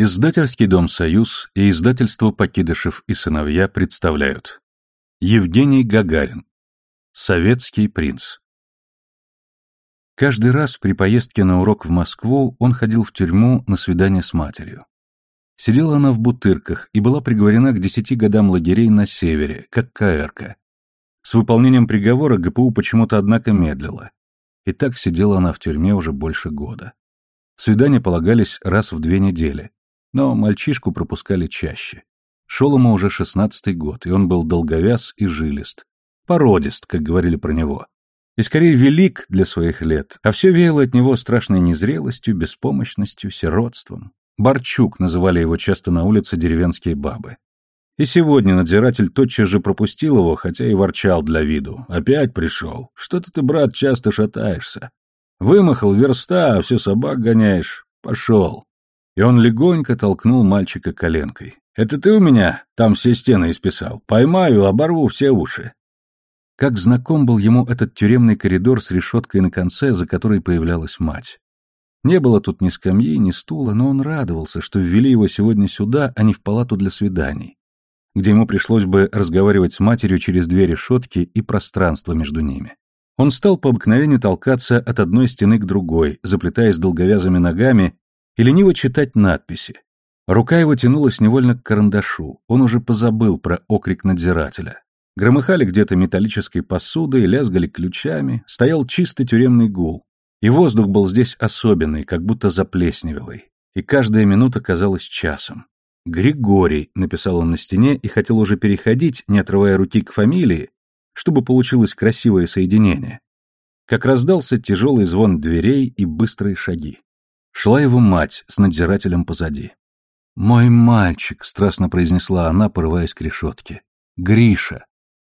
Издательский дом «Союз» и издательство «Покидышев и сыновья» представляют Евгений Гагарин Советский принц Каждый раз при поездке на урок в Москву он ходил в тюрьму на свидание с матерью. Сидела она в Бутырках и была приговорена к десяти годам лагерей на севере, как КРК. С выполнением приговора ГПУ почему-то, однако, медлила. И так сидела она в тюрьме уже больше года. Свидания полагались раз в две недели, но мальчишку пропускали чаще. Шел ему уже шестнадцатый год, и он был долговяз и жилист. Породист, как говорили про него. И скорее велик для своих лет, а все веяло от него страшной незрелостью, беспомощностью, сиротством. Борчук называли его часто на улице деревенские бабы. И сегодня надзиратель тотчас же пропустил его, хотя и ворчал для виду. «Опять пришел. Что-то ты, брат, часто шатаешься. Вымахал верста, а все собак гоняешь. Пошел». И он легонько толкнул мальчика коленкой. «Это ты у меня там все стены исписал? Поймаю, оборву все уши». Как знаком был ему этот тюремный коридор с решеткой на конце, за которой появлялась мать. Не было тут ни скамьи, ни стула, но он радовался, что ввели его сегодня сюда, а не в палату для свиданий, где ему пришлось бы разговаривать с матерью через две решетки и пространство между ними. Он стал по обыкновению толкаться от одной стены к другой, заплетаясь долговязыми ногами и лениво читать надписи. Рука его тянулась невольно к карандашу, он уже позабыл про окрик надзирателя. Громыхали где-то металлической посудой, лязгали ключами, стоял чистый тюремный гул, и воздух был здесь особенный, как будто заплесневелый, и каждая минута казалась часом. «Григорий», — написал он на стене и хотел уже переходить, не отрывая руки к фамилии, чтобы получилось красивое соединение. Как раздался тяжелый звон дверей и быстрые шаги. Шла его мать с надзирателем позади. «Мой мальчик», — страстно произнесла она, порываясь к решетке. «Гриша».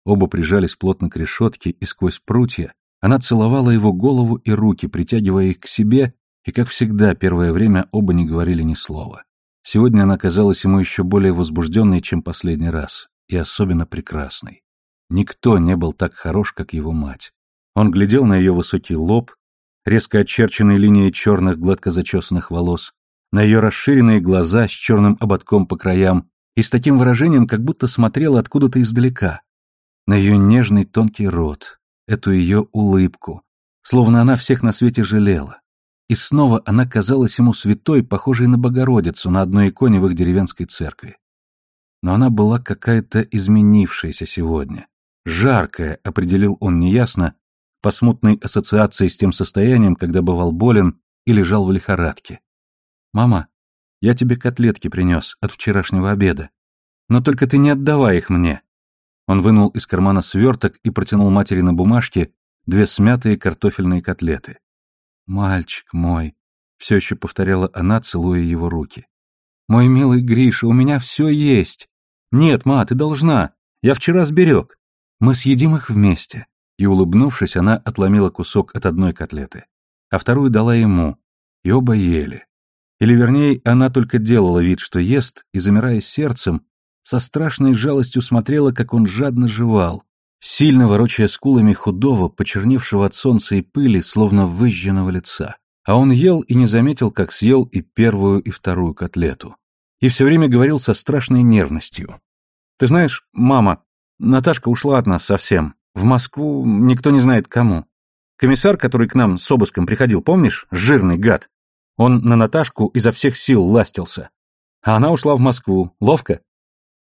Оба прижались плотно к решетке, и сквозь прутья она целовала его голову и руки, притягивая их к себе, и, как всегда, первое время оба не говорили ни слова. Сегодня она казалась ему еще более возбужденной, чем последний раз, и особенно прекрасной. Никто не был так хорош, как его мать. Он глядел на ее высокий лоб, резко очерченной линией черных гладко зачесанных волос, на ее расширенные глаза с черным ободком по краям и с таким выражением, как будто смотрел откуда-то издалека, на ее нежный тонкий рот, эту ее улыбку, словно она всех на свете жалела. И снова она казалась ему святой, похожей на Богородицу на одной иконе в их деревенской церкви. Но она была какая-то изменившаяся сегодня. Жаркая, определил он неясно, по смутной ассоциации с тем состоянием, когда бывал болен и лежал в лихорадке. «Мама, я тебе котлетки принес от вчерашнего обеда. Но только ты не отдавай их мне. Он вынул из кармана сверток и протянул матери на бумажке две смятые картофельные котлеты. «Мальчик мой», — все еще повторяла она, целуя его руки. «Мой милый Гриша, у меня все есть. Нет, ма, ты должна. Я вчера сберег. Мы съедим их вместе». И, улыбнувшись, она отломила кусок от одной котлеты, а вторую дала ему, и оба ели. Или, вернее, она только делала вид, что ест, и, замирая сердцем, со страшной жалостью смотрела, как он жадно жевал, сильно ворочая скулами худого, почерневшего от солнца и пыли, словно выжженного лица. А он ел и не заметил, как съел и первую, и вторую котлету. И все время говорил со страшной нервностью. «Ты знаешь, мама, Наташка ушла от нас совсем. В Москву никто не знает кому. Комиссар, который к нам с обыском приходил, помнишь? Жирный гад. Он на Наташку изо всех сил ластился. А она ушла в Москву. Ловко?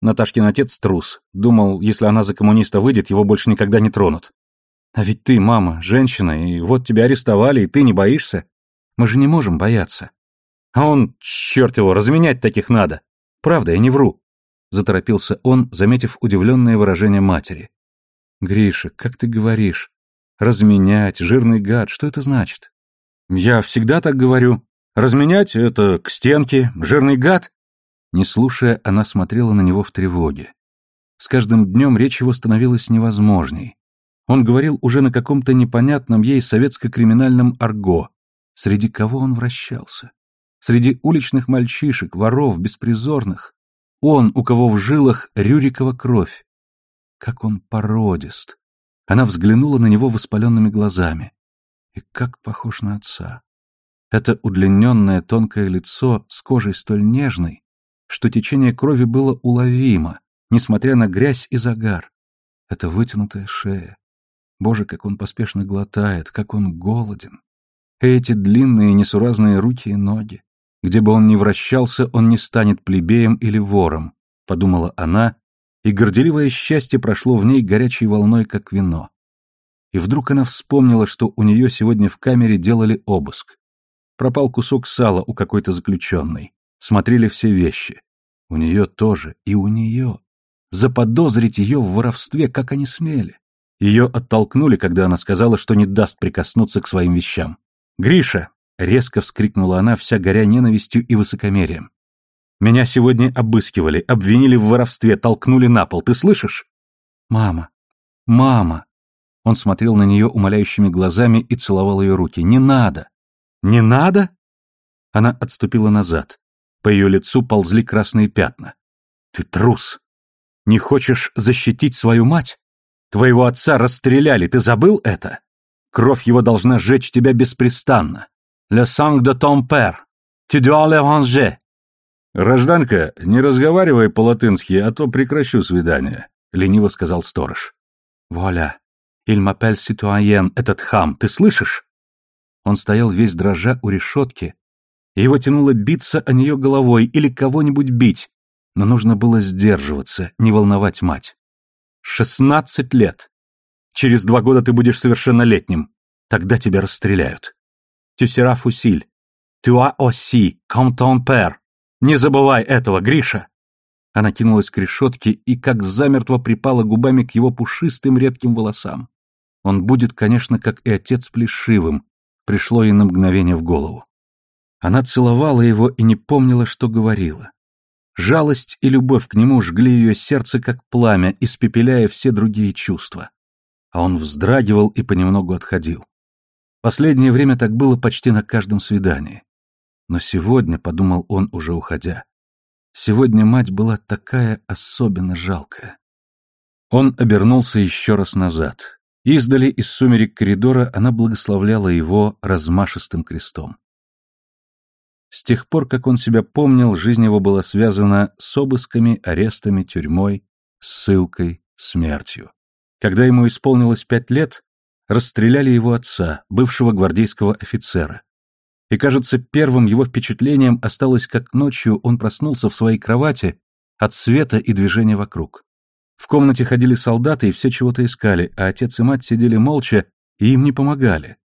Наташкин отец трус. Думал, если она за коммуниста выйдет, его больше никогда не тронут. А ведь ты, мама, женщина, и вот тебя арестовали, и ты не боишься? Мы же не можем бояться. А он, черт его, разменять таких надо. Правда, я не вру. Заторопился он, заметив удивленное выражение матери. Гриша, как ты говоришь? Разменять, жирный гад, что это значит? Я всегда так говорю. Разменять — это к стенке, жирный гад не слушая, она смотрела на него в тревоге. С каждым днем речь его становилась невозможней. Он говорил уже на каком-то непонятном ей советско-криминальном арго. Среди кого он вращался? Среди уличных мальчишек, воров, беспризорных. Он, у кого в жилах Рюрикова кровь. Как он породист. Она взглянула на него воспаленными глазами. И как похож на отца. Это удлиненное тонкое лицо с кожей столь нежной, что течение крови было уловимо, несмотря на грязь и загар. Это вытянутая шея. Боже, как он поспешно глотает, как он голоден. Эти длинные несуразные руки и ноги. Где бы он ни вращался, он не станет плебеем или вором, подумала она, и горделивое счастье прошло в ней горячей волной, как вино. И вдруг она вспомнила, что у нее сегодня в камере делали обыск. Пропал кусок сала у какой-то заключенной. Смотрели все вещи. У нее тоже, и у нее. Заподозрить ее в воровстве, как они смели. Ее оттолкнули, когда она сказала, что не даст прикоснуться к своим вещам. «Гриша!» — резко вскрикнула она, вся горя ненавистью и высокомерием. «Меня сегодня обыскивали, обвинили в воровстве, толкнули на пол, ты слышишь?» «Мама! Мама!» Он смотрел на нее умоляющими глазами и целовал ее руки. «Не надо! Не надо?» Она отступила назад. По ее лицу ползли красные пятна. «Ты трус! Не хочешь защитить свою мать? Твоего отца расстреляли, ты забыл это? Кровь его должна сжечь тебя беспрестанно. Le sang de ton père. Tu dois le ranger. «Гражданка, не разговаривай по-латынски, а то прекращу свидание», — лениво сказал сторож. «Вуаля, il m'appelle citoyen, этот хам, ты слышишь?» Он стоял весь дрожа у решетки, и его тянуло биться о нее головой или кого-нибудь бить, но нужно было сдерживаться, не волновать мать. «Шестнадцать лет! Через два года ты будешь совершеннолетним. Тогда тебя расстреляют. Tu as aussi, comme ton père. Не забывай этого, Гриша!» Она кинулась к решетке и как замертво припала губами к его пушистым редким волосам. Он будет, конечно, как и отец плешивым, пришло ей на мгновение в голову. Она целовала его и не помнила, что говорила. Жалость и любовь к нему жгли ее сердце, как пламя, испепеляя все другие чувства. А он вздрагивал и понемногу отходил. Последнее время так было почти на каждом свидании. Но сегодня, — подумал он, уже уходя, — сегодня мать была такая особенно жалкая. Он обернулся еще раз назад. Издали из сумерек коридора она благословляла его размашистым крестом. С тех пор, как он себя помнил, жизнь его была связана с обысками, арестами, тюрьмой, ссылкой, смертью. Когда ему исполнилось пять лет, расстреляли его отца, бывшего гвардейского офицера. И, кажется, первым его впечатлением осталось, как ночью он проснулся в своей кровати от света и движения вокруг. В комнате ходили солдаты и все чего-то искали, а отец и мать сидели молча и им не помогали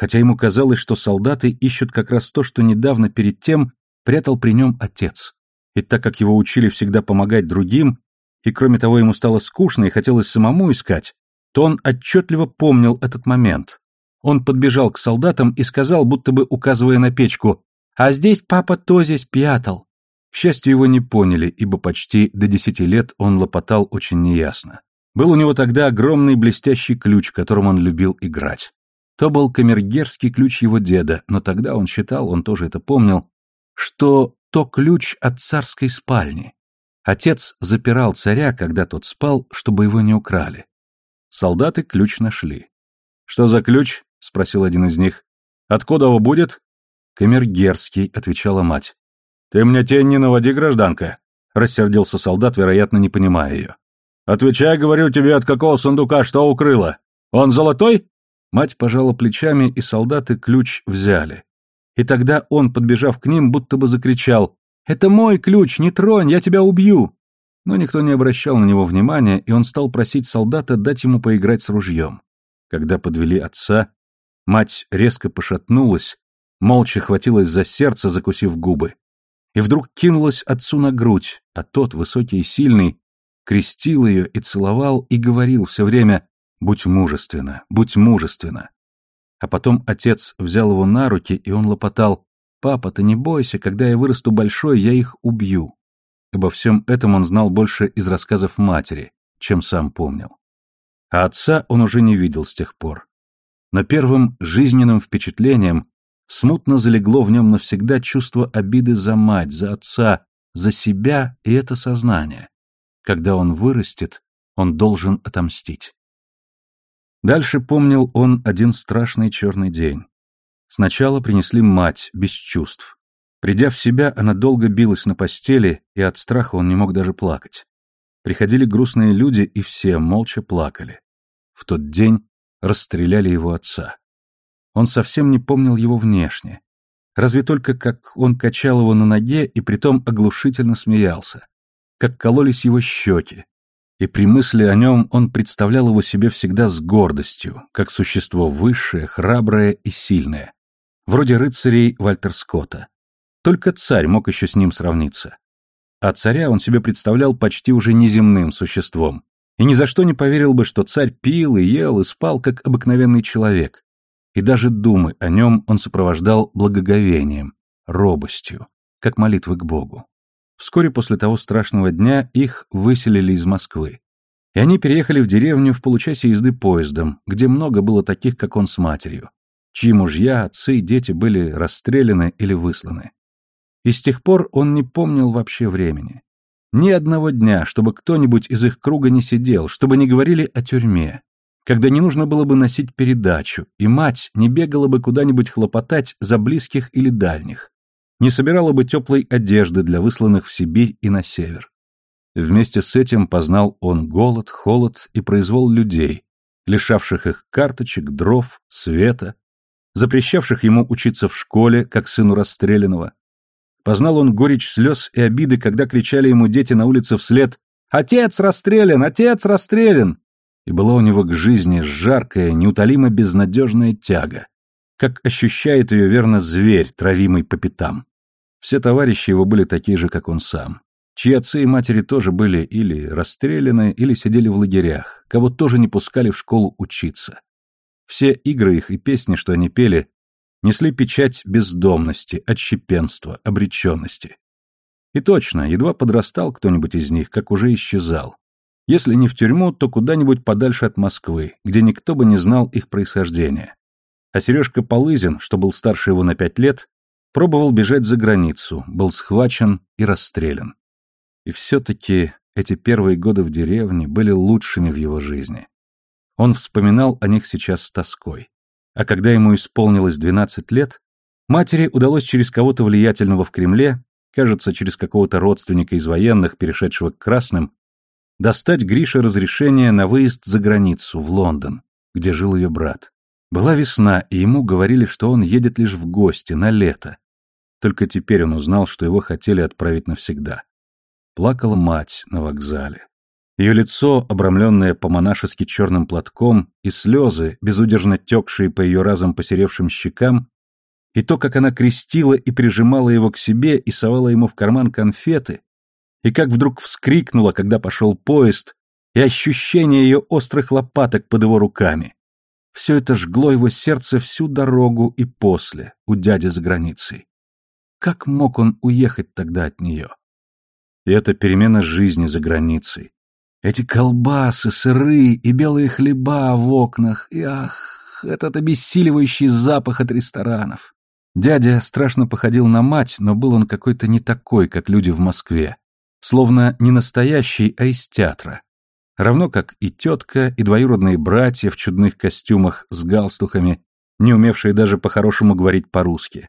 хотя ему казалось, что солдаты ищут как раз то, что недавно перед тем прятал при нем отец. И так как его учили всегда помогать другим, и кроме того ему стало скучно и хотелось самому искать, то он отчетливо помнил этот момент. Он подбежал к солдатам и сказал, будто бы указывая на печку, «А здесь папа то здесь пьятал». К счастью, его не поняли, ибо почти до десяти лет он лопотал очень неясно. Был у него тогда огромный блестящий ключ, которым он любил играть. То был камергерский ключ его деда, но тогда он считал, он тоже это помнил, что то ключ от царской спальни. Отец запирал царя, когда тот спал, чтобы его не украли. Солдаты ключ нашли. «Что за ключ?» — спросил один из них. «Откуда его будет?» «Камергерский», — отвечала мать. «Ты мне тень не наводи, гражданка», — рассердился солдат, вероятно, не понимая ее. «Отвечай, говорю тебе, от какого сундука что укрыло. Он золотой?» Мать пожала плечами, и солдаты ключ взяли. И тогда он, подбежав к ним, будто бы закричал «Это мой ключ, не тронь, я тебя убью!» Но никто не обращал на него внимания, и он стал просить солдата дать ему поиграть с ружьем. Когда подвели отца, мать резко пошатнулась, молча хватилась за сердце, закусив губы, и вдруг кинулась отцу на грудь, а тот, высокий и сильный, крестил ее и целовал, и говорил все время Будь мужественна, будь мужественна. А потом отец взял его на руки, и он лопотал, «Папа, ты не бойся, когда я вырасту большой, я их убью». Обо всем этом он знал больше из рассказов матери, чем сам помнил. А отца он уже не видел с тех пор. Но первым жизненным впечатлением смутно залегло в нем навсегда чувство обиды за мать, за отца, за себя и это сознание. Когда он вырастет, он должен отомстить. Дальше помнил он один страшный черный день. Сначала принесли мать, без чувств. Придя в себя, она долго билась на постели, и от страха он не мог даже плакать. Приходили грустные люди, и все молча плакали. В тот день расстреляли его отца. Он совсем не помнил его внешне. Разве только как он качал его на ноге и притом оглушительно смеялся. Как кололись его щеки. И при мысли о нем он представлял его себе всегда с гордостью, как существо высшее, храброе и сильное. Вроде рыцарей Вальтер Скотта. Только царь мог еще с ним сравниться. А царя он себе представлял почти уже неземным существом. И ни за что не поверил бы, что царь пил и ел и спал, как обыкновенный человек. И даже думы о нем он сопровождал благоговением, робостью, как молитвы к Богу. Вскоре после того страшного дня их выселили из Москвы. И они переехали в деревню в получасе езды поездом, где много было таких, как он с матерью, чьи мужья, отцы и дети были расстреляны или высланы. И с тех пор он не помнил вообще времени. Ни одного дня, чтобы кто-нибудь из их круга не сидел, чтобы не говорили о тюрьме, когда не нужно было бы носить передачу, и мать не бегала бы куда-нибудь хлопотать за близких или дальних, не собирала бы теплой одежды для высланных в Сибирь и на север. Вместе с этим познал он голод, холод и произвол людей, лишавших их карточек, дров, света, запрещавших ему учиться в школе, как сыну расстрелянного, Познал он горечь слез и обиды, когда кричали ему дети на улице вслед «Отец расстрелян! Отец расстрелян!» И была у него к жизни жаркая, неутолимо безнадежная тяга, как ощущает ее верно зверь, травимый по пятам. Все товарищи его были такие же, как он сам, чьи отцы и матери тоже были или расстреляны, или сидели в лагерях, кого тоже не пускали в школу учиться. Все игры их и песни, что они пели, несли печать бездомности, отщепенства, обреченности. И точно, едва подрастал кто-нибудь из них, как уже исчезал. Если не в тюрьму, то куда-нибудь подальше от Москвы, где никто бы не знал их происхождения. А Сережка Полызин, что был старше его на пять лет, пробовал бежать за границу, был схвачен и расстрелян. И все-таки эти первые годы в деревне были лучшими в его жизни. Он вспоминал о них сейчас с тоской а когда ему исполнилось 12 лет, матери удалось через кого-то влиятельного в Кремле, кажется, через какого-то родственника из военных, перешедшего к красным, достать Грише разрешение на выезд за границу, в Лондон, где жил ее брат. Была весна, и ему говорили, что он едет лишь в гости, на лето. Только теперь он узнал, что его хотели отправить навсегда. Плакала мать на вокзале. Ее лицо, обрамленное по-монашески черным платком, и слезы, безудержно текшие по ее разом посеревшим щекам, и то, как она крестила и прижимала его к себе и совала ему в карман конфеты, и как вдруг вскрикнула, когда пошел поезд, и ощущение ее острых лопаток под его руками. Все это жгло его сердце всю дорогу и после, у дяди за границей. Как мог он уехать тогда от нее? И эта перемена жизни за границей, эти колбасы, сыры и белые хлеба в окнах, и ах, этот обессиливающий запах от ресторанов. Дядя страшно походил на мать, но был он какой-то не такой, как люди в Москве. Словно не настоящий, а из театра. Равно как и тетка, и двоюродные братья в чудных костюмах с галстухами, не умевшие даже по-хорошему говорить по-русски.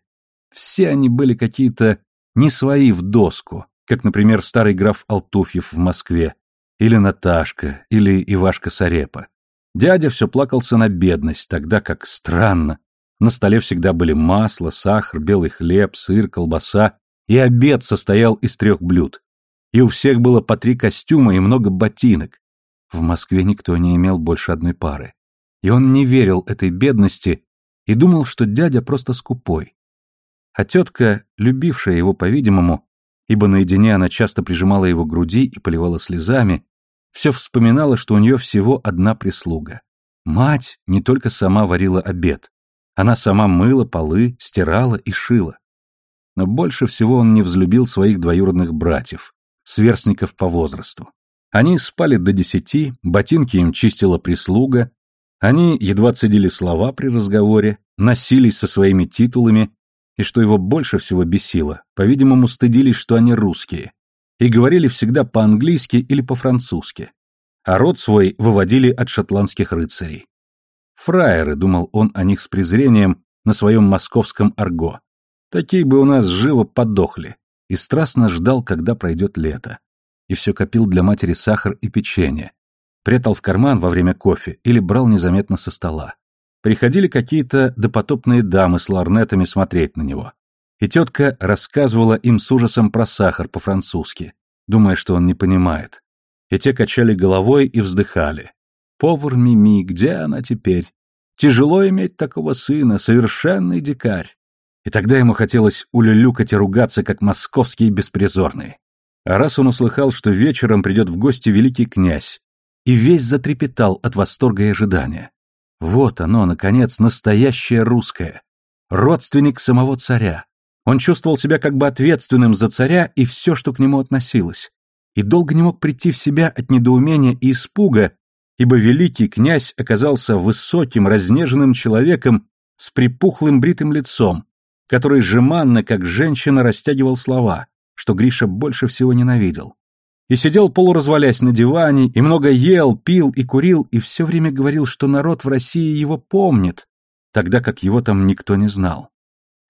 Все они были какие-то не свои в доску, как, например, старый граф Алтуфьев в Москве, или Наташка, или Ивашка Сарепа. Дядя все плакался на бедность, тогда как странно. На столе всегда были масло, сахар, белый хлеб, сыр, колбаса, и обед состоял из трех блюд. И у всех было по три костюма и много ботинок. В Москве никто не имел больше одной пары. И он не верил этой бедности и думал, что дядя просто скупой. А тетка, любившая его, по-видимому, ибо наедине она часто прижимала его к груди и поливала слезами, все вспоминала, что у нее всего одна прислуга. Мать не только сама варила обед. Она сама мыла полы, стирала и шила. Но больше всего он не взлюбил своих двоюродных братьев, сверстников по возрасту. Они спали до десяти, ботинки им чистила прислуга, они едва цедили слова при разговоре, носились со своими титулами, и что его больше всего бесило, по-видимому, стыдились, что они русские, и говорили всегда по-английски или по-французски, а род свой выводили от шотландских рыцарей. Фраеры, думал он о них с презрением, на своем московском арго. Такие бы у нас живо подохли. И страстно ждал, когда пройдет лето. И все копил для матери сахар и печенье. Прятал в карман во время кофе или брал незаметно со стола. Приходили какие-то допотопные дамы с ларнетами смотреть на него. И тетка рассказывала им с ужасом про сахар по-французски, думая, что он не понимает. И те качали головой и вздыхали. Повар Мими, где она теперь? Тяжело иметь такого сына, совершенный дикарь. И тогда ему хотелось улюлюкать и ругаться, как московские беспризорные. А раз он услыхал, что вечером придет в гости великий князь, и весь затрепетал от восторга и ожидания. Вот оно, наконец, настоящее русское. Родственник самого царя. Он чувствовал себя как бы ответственным за царя и все, что к нему относилось. И долго не мог прийти в себя от недоумения и испуга, ибо великий князь оказался высоким, разнеженным человеком с припухлым бритым лицом, который жеманно, как женщина, растягивал слова, что Гриша больше всего ненавидел. И сидел полуразвалясь на диване, и много ел, пил и курил, и все время говорил, что народ в России его помнит, тогда как его там никто не знал.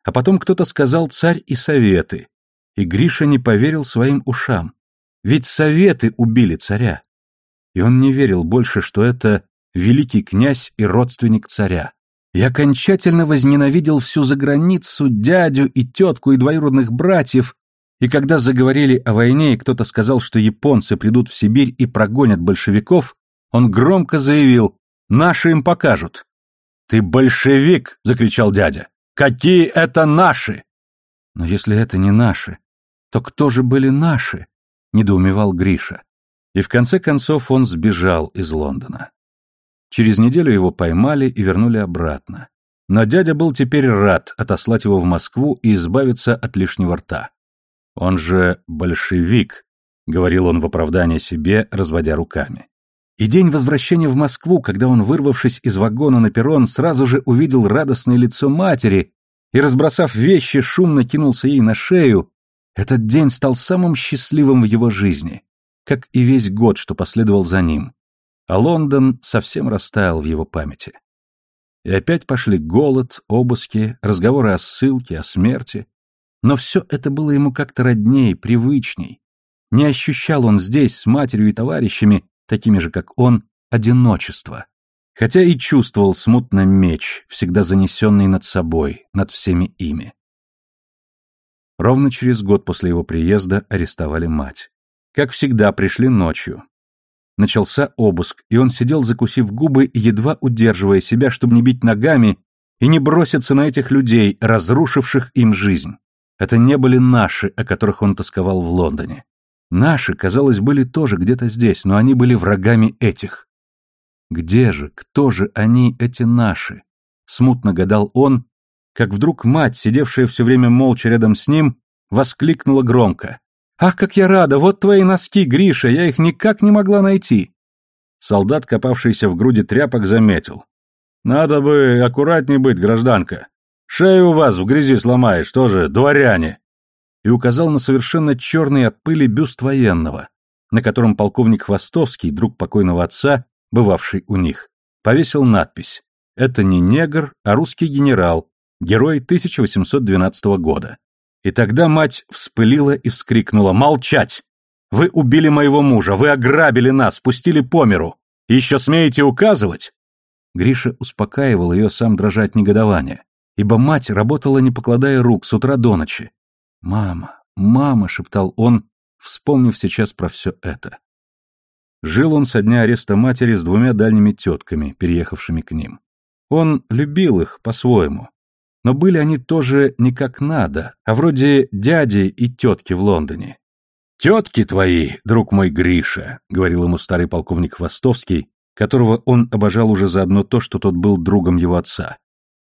А потом кто-то сказал «царь и советы», и Гриша не поверил своим ушам. Ведь советы убили царя и он не верил больше, что это великий князь и родственник царя. И окончательно возненавидел всю заграницу, дядю и тетку и двоюродных братьев, и когда заговорили о войне, и кто-то сказал, что японцы придут в Сибирь и прогонят большевиков, он громко заявил «Наши им покажут». «Ты большевик!» — закричал дядя. «Какие это наши?» «Но если это не наши, то кто же были наши?» — недоумевал Гриша. И в конце концов он сбежал из Лондона. Через неделю его поймали и вернули обратно. Но дядя был теперь рад отослать его в Москву и избавиться от лишнего рта. «Он же большевик», — говорил он в оправдание себе, разводя руками. И день возвращения в Москву, когда он, вырвавшись из вагона на перрон, сразу же увидел радостное лицо матери и, разбросав вещи, шумно кинулся ей на шею, этот день стал самым счастливым в его жизни как и весь год, что последовал за ним, а Лондон совсем растаял в его памяти. И опять пошли голод, обыски, разговоры о ссылке, о смерти. Но все это было ему как-то родней, привычней. Не ощущал он здесь с матерью и товарищами, такими же, как он, одиночество. Хотя и чувствовал смутно меч, всегда занесенный над собой, над всеми ими. Ровно через год после его приезда арестовали мать. Как всегда, пришли ночью. Начался обыск, и он сидел, закусив губы, едва удерживая себя, чтобы не бить ногами и не броситься на этих людей, разрушивших им жизнь. Это не были наши, о которых он тосковал в Лондоне. Наши, казалось, были тоже где-то здесь, но они были врагами этих. Где же, кто же они, эти наши? Смутно гадал он, как вдруг мать, сидевшая все время молча рядом с ним, воскликнула громко. «Ах, как я рада! Вот твои носки, Гриша! Я их никак не могла найти!» Солдат, копавшийся в груди тряпок, заметил. «Надо бы аккуратней быть, гражданка. Шею у вас в грязи сломаешь, тоже дворяне!» И указал на совершенно черный от пыли бюст военного, на котором полковник Хвостовский, друг покойного отца, бывавший у них, повесил надпись «Это не негр, а русский генерал, герой 1812 года». И тогда мать вспылила и вскрикнула «Молчать! Вы убили моего мужа, вы ограбили нас, пустили по миру! Еще смеете указывать?» Гриша успокаивал ее, сам дрожа от негодования, ибо мать работала, не покладая рук, с утра до ночи. «Мама, мама!» — шептал он, вспомнив сейчас про все это. Жил он со дня ареста матери с двумя дальними тетками, переехавшими к ним. Он любил их по-своему, но были они тоже не как надо, а вроде дяди и тетки в Лондоне. «Тетки твои, друг мой Гриша», — говорил ему старый полковник Хвостовский, которого он обожал уже за одно то, что тот был другом его отца.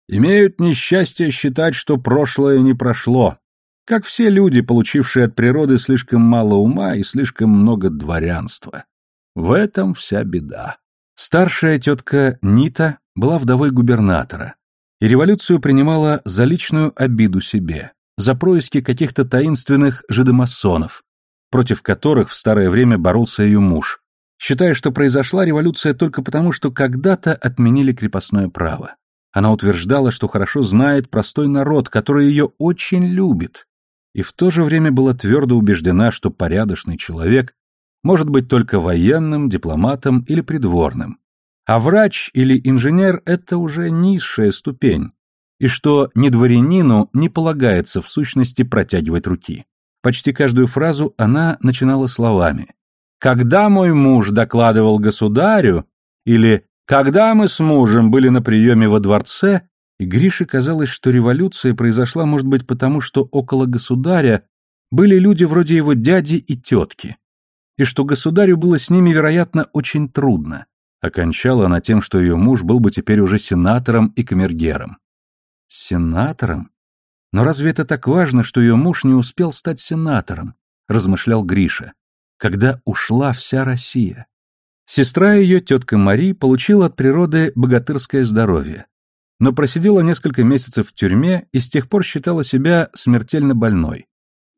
«Имеют несчастье считать, что прошлое не прошло, как все люди, получившие от природы слишком мало ума и слишком много дворянства. В этом вся беда». Старшая тетка Нита была вдовой губернатора, и революцию принимала за личную обиду себе, за происки каких-то таинственных жидомасонов, против которых в старое время боролся ее муж, считая, что произошла революция только потому, что когда-то отменили крепостное право. Она утверждала, что хорошо знает простой народ, который ее очень любит, и в то же время была твердо убеждена, что порядочный человек может быть только военным, дипломатом или придворным, а врач или инженер – это уже низшая ступень, и что ни дворянину не полагается в сущности протягивать руки. Почти каждую фразу она начинала словами «Когда мой муж докладывал государю» или «Когда мы с мужем были на приеме во дворце», Грише казалось, что революция произошла, может быть, потому что около государя были люди вроде его дяди и тетки, и что государю было с ними, вероятно, очень трудно. Окончала она тем, что ее муж был бы теперь уже сенатором и камергером. Сенатором? Но разве это так важно, что ее муж не успел стать сенатором? Размышлял Гриша. Когда ушла вся Россия. Сестра ее, тетка Мари, получила от природы богатырское здоровье, но просидела несколько месяцев в тюрьме и с тех пор считала себя смертельно больной.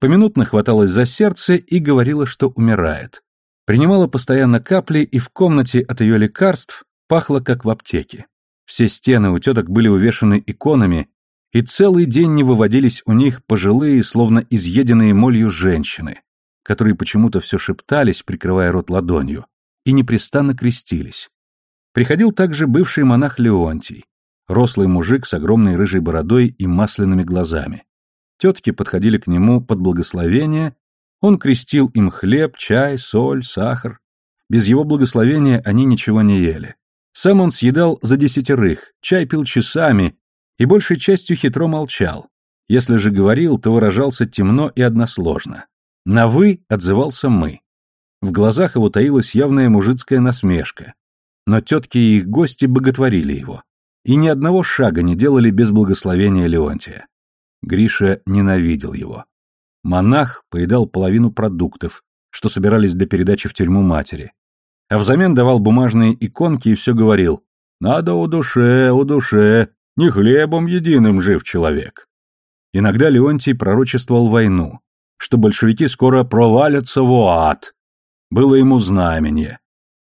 Поминутно хваталась за сердце и говорила, что умирает. Принимала постоянно капли, и в комнате от ее лекарств пахло, как в аптеке. Все стены у теток были увешаны иконами, и целый день не выводились у них пожилые, словно изъеденные молью женщины, которые почему-то все шептались, прикрывая рот ладонью, и непрестанно крестились. Приходил также бывший монах Леонтий, рослый мужик с огромной рыжей бородой и масляными глазами. Тетки подходили к нему под благословение, он крестил им хлеб, чай, соль, сахар. Без его благословения они ничего не ели. Сам он съедал за десятерых, чай пил часами и большей частью хитро молчал. Если же говорил, то выражался темно и односложно. На «вы» отзывался «мы». В глазах его таилась явная мужицкая насмешка. Но тетки и их гости боготворили его. И ни одного шага не делали без благословения Леонтия. Гриша ненавидел его. Монах поедал половину продуктов, что собирались для передачи в тюрьму матери. А взамен давал бумажные иконки и все говорил «Надо у душе, у душе, не хлебом единым жив человек». Иногда Леонтий пророчествовал войну, что большевики скоро провалятся в ад. Было ему знамение.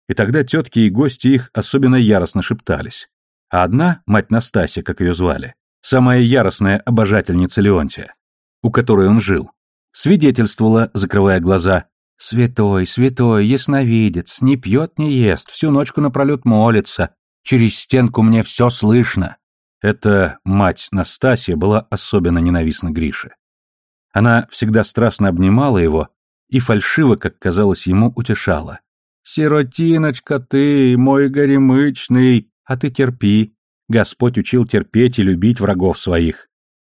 И тогда тетки и гости их особенно яростно шептались. А одна, мать Настасья, как ее звали, самая яростная обожательница Леонтия, у которой он жил, свидетельствовала, закрывая глаза, «Святой, святой, ясновидец, не пьет, не ест, всю ночку напролет молится, через стенку мне все слышно». Эта мать Настасья была особенно ненавистна Грише. Она всегда страстно обнимала его и фальшиво, как казалось ему, утешала. «Сиротиночка ты, мой горемычный, а ты терпи. Господь учил терпеть и любить врагов своих».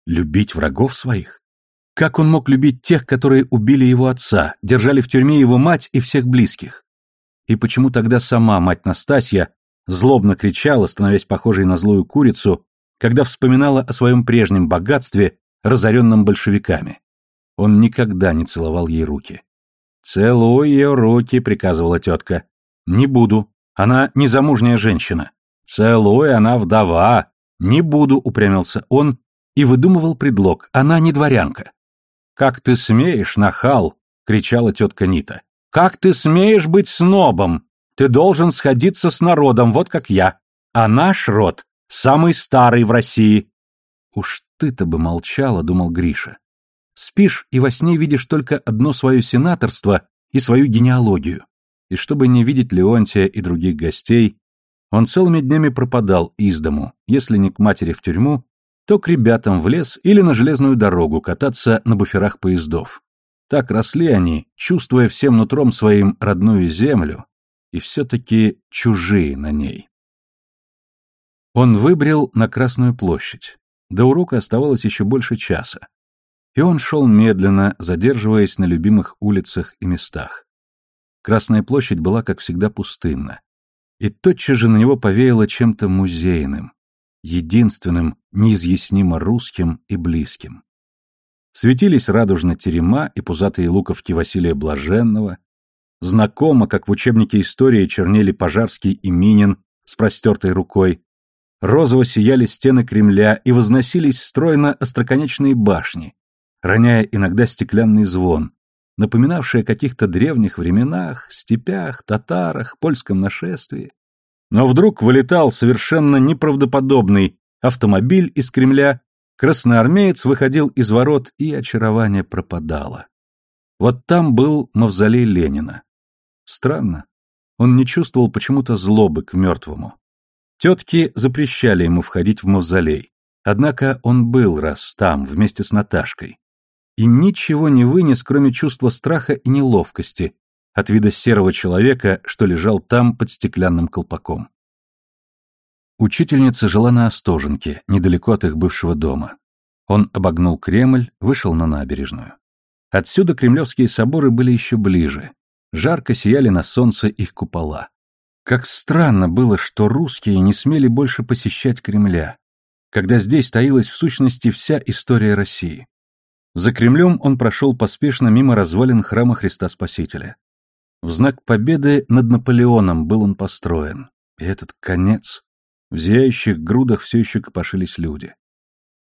Любить врагов своих? Как он мог любить тех, которые убили его отца, держали в тюрьме его мать и всех близких? И почему тогда сама мать Настасья злобно кричала, становясь похожей на злую курицу, когда вспоминала о своем прежнем богатстве, разоренном большевиками? Он никогда не целовал ей руки. «Целуй ее руки», — приказывала тетка. «Не буду. Она незамужняя женщина». «Целуй, она вдова». «Не буду», — упрямился он и выдумывал предлог. «Она не дворянка». «Как ты смеешь, нахал!» — кричала тетка Нита. «Как ты смеешь быть снобом? Ты должен сходиться с народом, вот как я. А наш род самый старый в России». «Уж ты-то бы молчала», — думал Гриша. «Спишь и во сне видишь только одно свое сенаторство и свою генеалогию». И чтобы не видеть Леонтия и других гостей, он целыми днями пропадал из дому, если не к матери в тюрьму, то к ребятам в лес или на железную дорогу кататься на буферах поездов. Так росли они, чувствуя всем нутром своим родную землю, и все-таки чужие на ней. Он выбрел на Красную площадь. До урока оставалось еще больше часа. И он шел медленно, задерживаясь на любимых улицах и местах. Красная площадь была, как всегда, пустынна. И тотчас же на него повеяло чем-то музейным, единственным, неизъяснимо русским и близким. Светились радужно терема и пузатые луковки Василия Блаженного, знакомо, как в учебнике истории чернели Пожарский и Минин с простертой рукой, розово сияли стены Кремля и возносились стройно остроконечные башни, роняя иногда стеклянный звон, напоминавший о каких-то древних временах, степях, татарах, польском нашествии. Но вдруг вылетал совершенно неправдоподобный автомобиль из Кремля, красноармеец выходил из ворот, и очарование пропадало. Вот там был мавзолей Ленина. Странно. Он не чувствовал почему-то злобы к мертвому. Тетки запрещали ему входить в мавзолей. Однако он был раз там, вместе с Наташкой. И ничего не вынес, кроме чувства страха и неловкости от вида серого человека, что лежал там под стеклянным колпаком. Учительница жила на Остоженке, недалеко от их бывшего дома. Он обогнул Кремль, вышел на набережную. Отсюда кремлевские соборы были еще ближе. Жарко сияли на солнце их купола. Как странно было, что русские не смели больше посещать Кремля, когда здесь таилась в сущности вся история России. За Кремлем он прошел поспешно мимо развалин храма Христа Спасителя. В знак победы над Наполеоном был он построен. И этот конец. В зияющих грудах все еще копошились люди.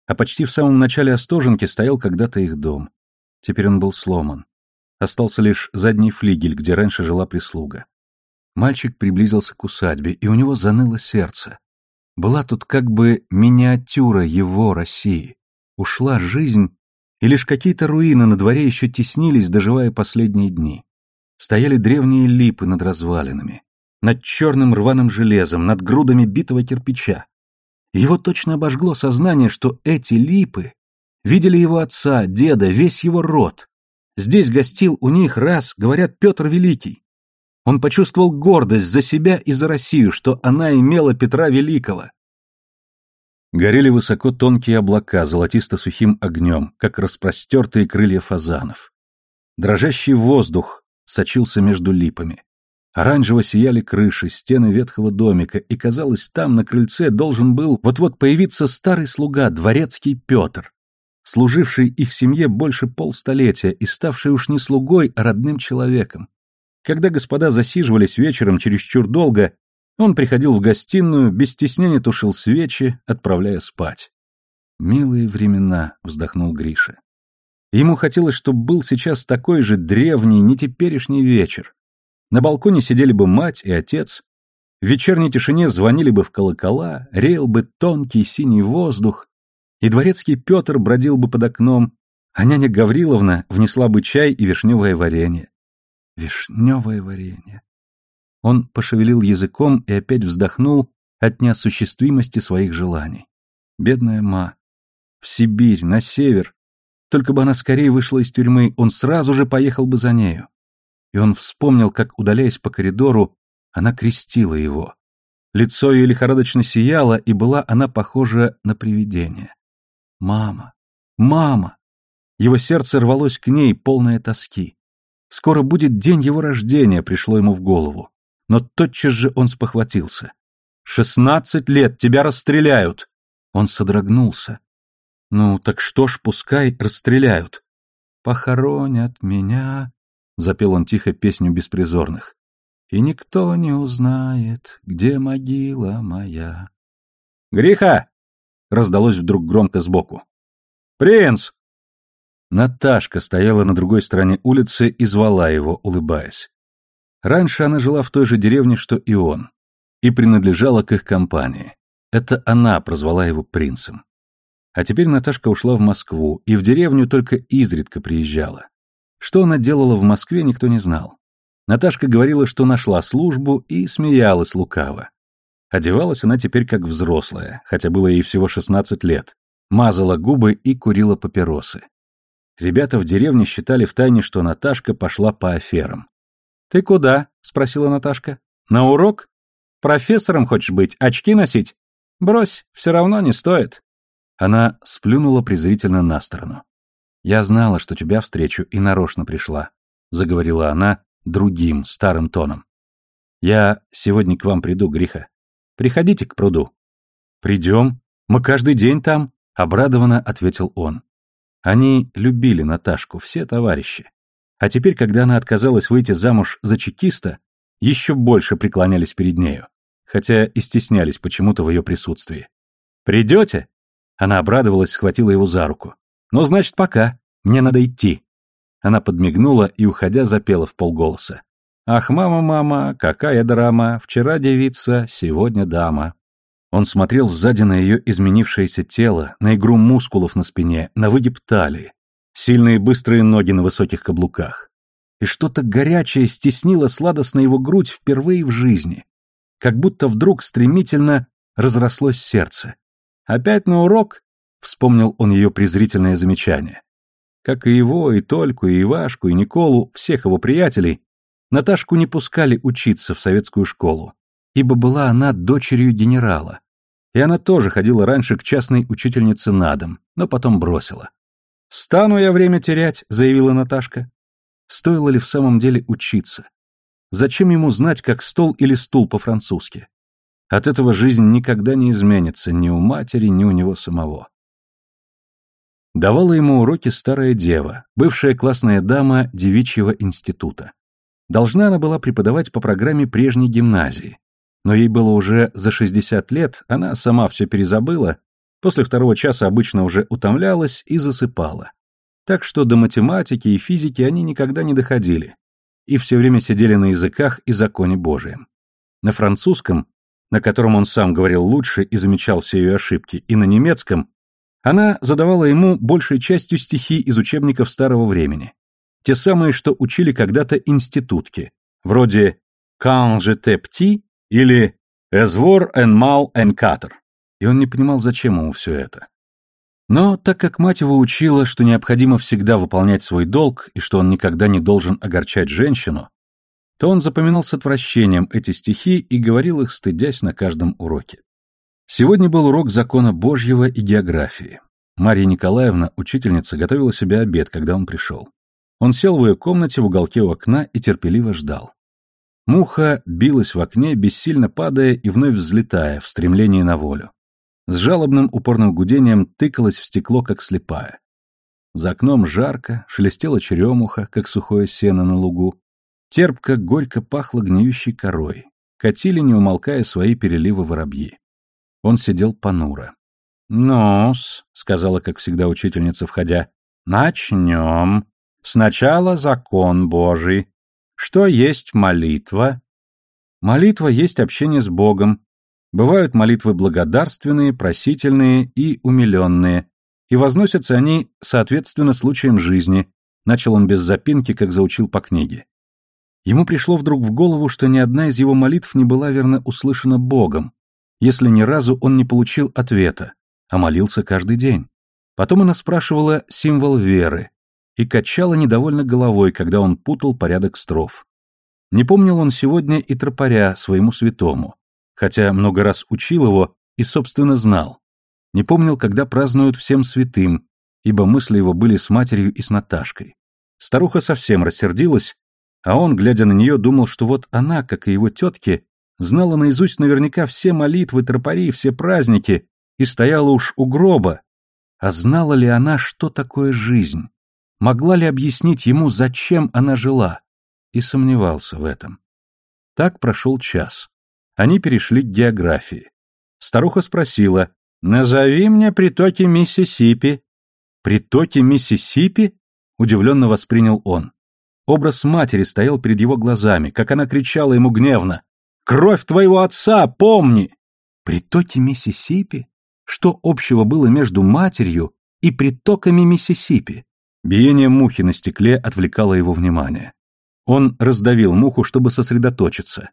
А почти в самом начале Остоженки стоял когда-то их дом. Теперь он был сломан. Остался лишь задний флигель, где раньше жила прислуга. Мальчик приблизился к усадьбе, и у него заныло сердце. Была тут как бы миниатюра его России. Ушла жизнь, и лишь какие-то руины на дворе еще теснились, доживая последние дни. Стояли древние липы над развалинами, над черным рваным железом, над грудами битого кирпича. Его точно обожгло сознание, что эти липы видели его отца, деда, весь его род. Здесь гостил у них раз, говорят, Петр Великий. Он почувствовал гордость за себя и за Россию, что она имела Петра Великого. Горели высоко тонкие облака золотисто-сухим огнем, как распростертые крылья фазанов. Дрожащий воздух сочился между липами. Оранжево сияли крыши, стены ветхого домика, и, казалось, там, на крыльце, должен был вот-вот появиться старый слуга, дворецкий Петр, служивший их семье больше полстолетия и ставший уж не слугой, а родным человеком. Когда господа засиживались вечером чересчур долго, он приходил в гостиную, без стеснения тушил свечи, отправляя спать. «Милые времена», — вздохнул Гриша. Ему хотелось, чтобы был сейчас такой же древний, нетеперешний вечер. На балконе сидели бы мать и отец, в вечерней тишине звонили бы в колокола, реял бы тонкий синий воздух, и дворецкий Петр бродил бы под окном, а няня Гавриловна внесла бы чай и вишневое варенье. Вишневое варенье. Он пошевелил языком и опять вздохнул от неосуществимости своих желаний. Бедная ма. В Сибирь, на север. Только бы она скорее вышла из тюрьмы, он сразу же поехал бы за нею. И он вспомнил, как, удаляясь по коридору, она крестила его. Лицо ее лихорадочно сияло, и была она похожа на привидение. Мама! Мама! Его сердце рвалось к ней, полное тоски. Скоро будет день его рождения, пришло ему в голову. Но тотчас же он спохватился. «Шестнадцать лет, тебя расстреляют!» Он содрогнулся. «Ну, так что ж, пускай расстреляют!» «Похоронят меня», — запел он тихо песню беспризорных. «И никто не узнает, где могила моя». «Гриха!» — раздалось вдруг громко сбоку. «Принц!» Наташка стояла на другой стороне улицы и звала его, улыбаясь. Раньше она жила в той же деревне, что и он, и принадлежала к их компании. Это она прозвала его принцем. А теперь Наташка ушла в Москву и в деревню только изредка приезжала. Что она делала в Москве, никто не знал. Наташка говорила, что нашла службу и смеялась лукаво. Одевалась она теперь как взрослая, хотя было ей всего 16 лет. Мазала губы и курила папиросы. Ребята в деревне считали втайне, что Наташка пошла по аферам. «Ты куда?» — спросила Наташка. «На урок? Профессором хочешь быть, очки носить? Брось, все равно не стоит». Она сплюнула презрительно на сторону. «Я знала, что тебя встречу, и нарочно пришла», — заговорила она другим, старым тоном. «Я сегодня к вам приду, Гриха. Приходите к пруду». «Придем. Мы каждый день там», — обрадованно ответил он. Они любили Наташку, все товарищи. А теперь, когда она отказалась выйти замуж за чекиста, еще больше преклонялись перед нею, хотя и стеснялись почему-то в ее присутствии. «Придете?» Она обрадовалась, схватила его за руку. «Ну, значит, пока. Мне надо идти». Она подмигнула и, уходя, запела в полголоса. «Ах, мама, мама, какая драма, вчера девица, сегодня дама». Он смотрел сзади на ее изменившееся тело, на игру мускулов на спине, на выгиб талии, сильные быстрые ноги на высоких каблуках. И что-то горячее стеснило сладостно его грудь впервые в жизни. Как будто вдруг стремительно разрослось сердце. «Опять на урок?» — вспомнил он ее презрительное замечание. Как и его, и Тольку, и Ивашку, и Николу, всех его приятелей, Наташку не пускали учиться в советскую школу, ибо была она дочерью генерала. И она тоже ходила раньше к частной учительнице на дом, но потом бросила. «Стану я время терять», — заявила Наташка. Стоило ли в самом деле учиться? Зачем ему знать, как стол или стул по-французски? От этого жизнь никогда не изменится ни у матери, ни у него самого. Давала ему уроки старая дева, бывшая классная дама девичьего института. Должна она была преподавать по программе прежней гимназии, но ей было уже за 60 лет, она сама все перезабыла, после второго часа обычно уже утомлялась и засыпала. Так что до математики и физики они никогда не доходили, и все время сидели на языках и законе Божием. На французском, на котором он сам говорил лучше и замечал все ее ошибки, и на немецком, она задавала ему большей частью стихи из учебников старого времени. Те самые, что учили когда-то институтки, вроде «Quand j'étais petit» или «Эзвор en mal en quatre». И он не понимал, зачем ему все это. Но так как мать его учила, что необходимо всегда выполнять свой долг и что он никогда не должен огорчать женщину, то он запоминал с отвращением эти стихи и говорил их, стыдясь на каждом уроке. Сегодня был урок закона Божьего и географии. Марья Николаевна, учительница, готовила себе обед, когда он пришел. Он сел в ее комнате в уголке у окна и терпеливо ждал. Муха билась в окне, бессильно падая и вновь взлетая в стремлении на волю. С жалобным упорным гудением тыкалась в стекло, как слепая. За окном жарко, шелестела черемуха, как сухое сено на лугу. Терпко, горько пахло гниющей корой. Катили, не умолкая, свои переливы воробьи. Он сидел понуро. «Ну-с», — сказала, как всегда, учительница, входя, — «начнем. Сначала закон Божий. Что есть молитва?» Молитва есть общение с Богом. Бывают молитвы благодарственные, просительные и умиленные, и возносятся они, соответственно, случаям жизни, начал он без запинки, как заучил по книге. Ему пришло вдруг в голову, что ни одна из его молитв не была верно услышана Богом, если ни разу он не получил ответа, а молился каждый день. Потом она спрашивала символ веры и качала недовольно головой, когда он путал порядок строф. Не помнил он сегодня и тропаря своему святому, хотя много раз учил его и, собственно, знал. Не помнил, когда празднуют всем святым, ибо мысли его были с матерью и с Наташкой. Старуха совсем рассердилась, а он, глядя на нее, думал, что вот она, как и его тетки, знала наизусть наверняка все молитвы, тропари, все праздники и стояла уж у гроба. А знала ли она, что такое жизнь? Могла ли объяснить ему, зачем она жила? И сомневался в этом. Так прошел час. Они перешли к географии. Старуха спросила, «Назови мне притоки Миссисипи». «Притоки Миссисипи?» — удивленно воспринял он. Образ матери стоял перед его глазами, как она кричала ему гневно. Кровь твоего отца, помни!» Притоки Миссисипи? Что общего было между матерью и притоками Миссисипи? Биение мухи на стекле отвлекало его внимание. Он раздавил муху, чтобы сосредоточиться.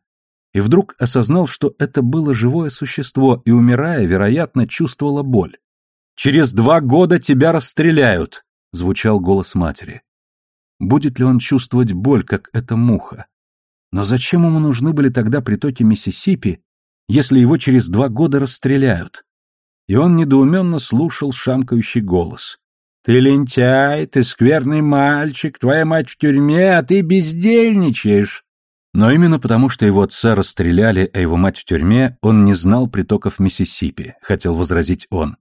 И вдруг осознал, что это было живое существо, и, умирая, вероятно, чувствовало боль. «Через два года тебя расстреляют!» — звучал голос матери. Будет ли он чувствовать боль, как эта муха? Но зачем ему нужны были тогда притоки Миссисипи, если его через два года расстреляют? И он недоуменно слушал шамкающий голос. «Ты лентяй, ты скверный мальчик, твоя мать в тюрьме, а ты бездельничаешь!» Но именно потому, что его отца расстреляли, а его мать в тюрьме, он не знал притоков Миссисипи, хотел возразить он.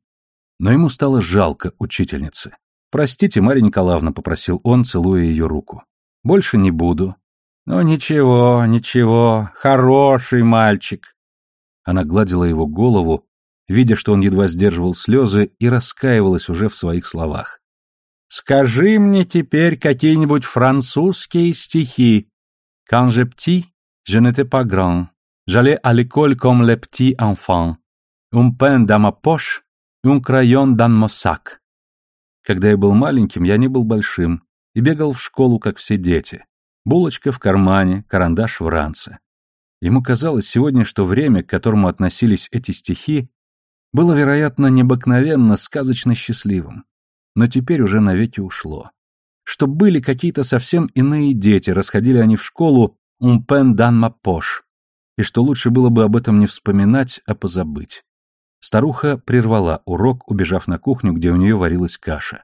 Но ему стало жалко учительницы. «Простите, Марья Николаевна», — попросил он, целуя ее руку. «Больше не буду. «Ну ничего, ничего, хороший мальчик». Она гладила его голову, видя, что он едва сдерживал слезы, и раскаивалась уже в своих словах. «Скажи мне теперь какие-нибудь французские стихи. Quand je petit, je n'étais pas grand. J'allais à l'école comme les petits enfants. «Un pain dans ma poche, un crayon dans mon sac». Когда я был маленьким, я не был большим и бегал в школу, как все дети. Булочка в кармане, карандаш в ранце. Ему казалось сегодня, что время, к которому относились эти стихи, было, вероятно, необыкновенно сказочно счастливым, но теперь уже навеки ушло. Что были какие-то совсем иные дети, расходили они в школу «un pen dans ma poche», и что лучше было бы об этом не вспоминать, а позабыть. Старуха прервала урок, убежав на кухню, где у нее варилась каша.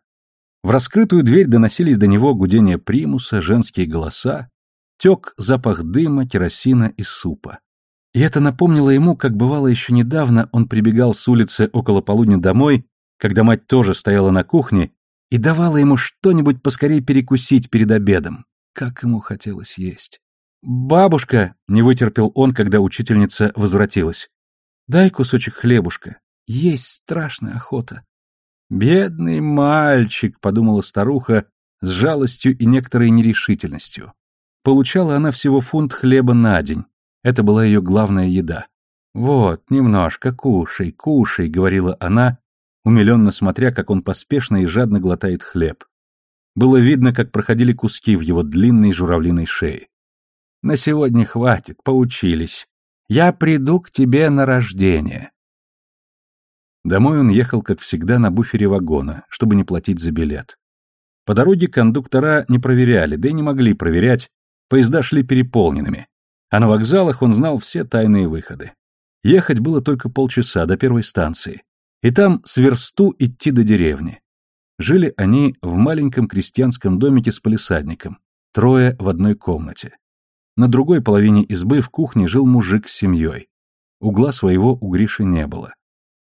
В раскрытую дверь доносились до него гудение примуса, женские голоса, тек запах дыма, керосина и супа. И это напомнило ему, как бывало еще недавно он прибегал с улицы около полудня домой, когда мать тоже стояла на кухне, и давала ему что-нибудь поскорее перекусить перед обедом. Как ему хотелось есть. «Бабушка!» — не вытерпел он, когда учительница возвратилась. «Дай кусочек хлебушка. Есть страшная охота». «Бедный мальчик», — подумала старуха с жалостью и некоторой нерешительностью. Получала она всего фунт хлеба на день. Это была ее главная еда. «Вот, немножко, кушай, кушай», — говорила она, умиленно смотря, как он поспешно и жадно глотает хлеб. Было видно, как проходили куски в его длинной журавлиной шее. «На сегодня хватит, поучились. Я приду к тебе на рождение». Домой он ехал, как всегда, на буфере вагона, чтобы не платить за билет. По дороге кондуктора не проверяли, да и не могли проверять, поезда шли переполненными, а на вокзалах он знал все тайные выходы. Ехать было только полчаса до первой станции, и там с версту идти до деревни. Жили они в маленьком крестьянском домике с полисадником, трое в одной комнате. На другой половине избы в кухне жил мужик с семьей. Угла своего у Гриши не было.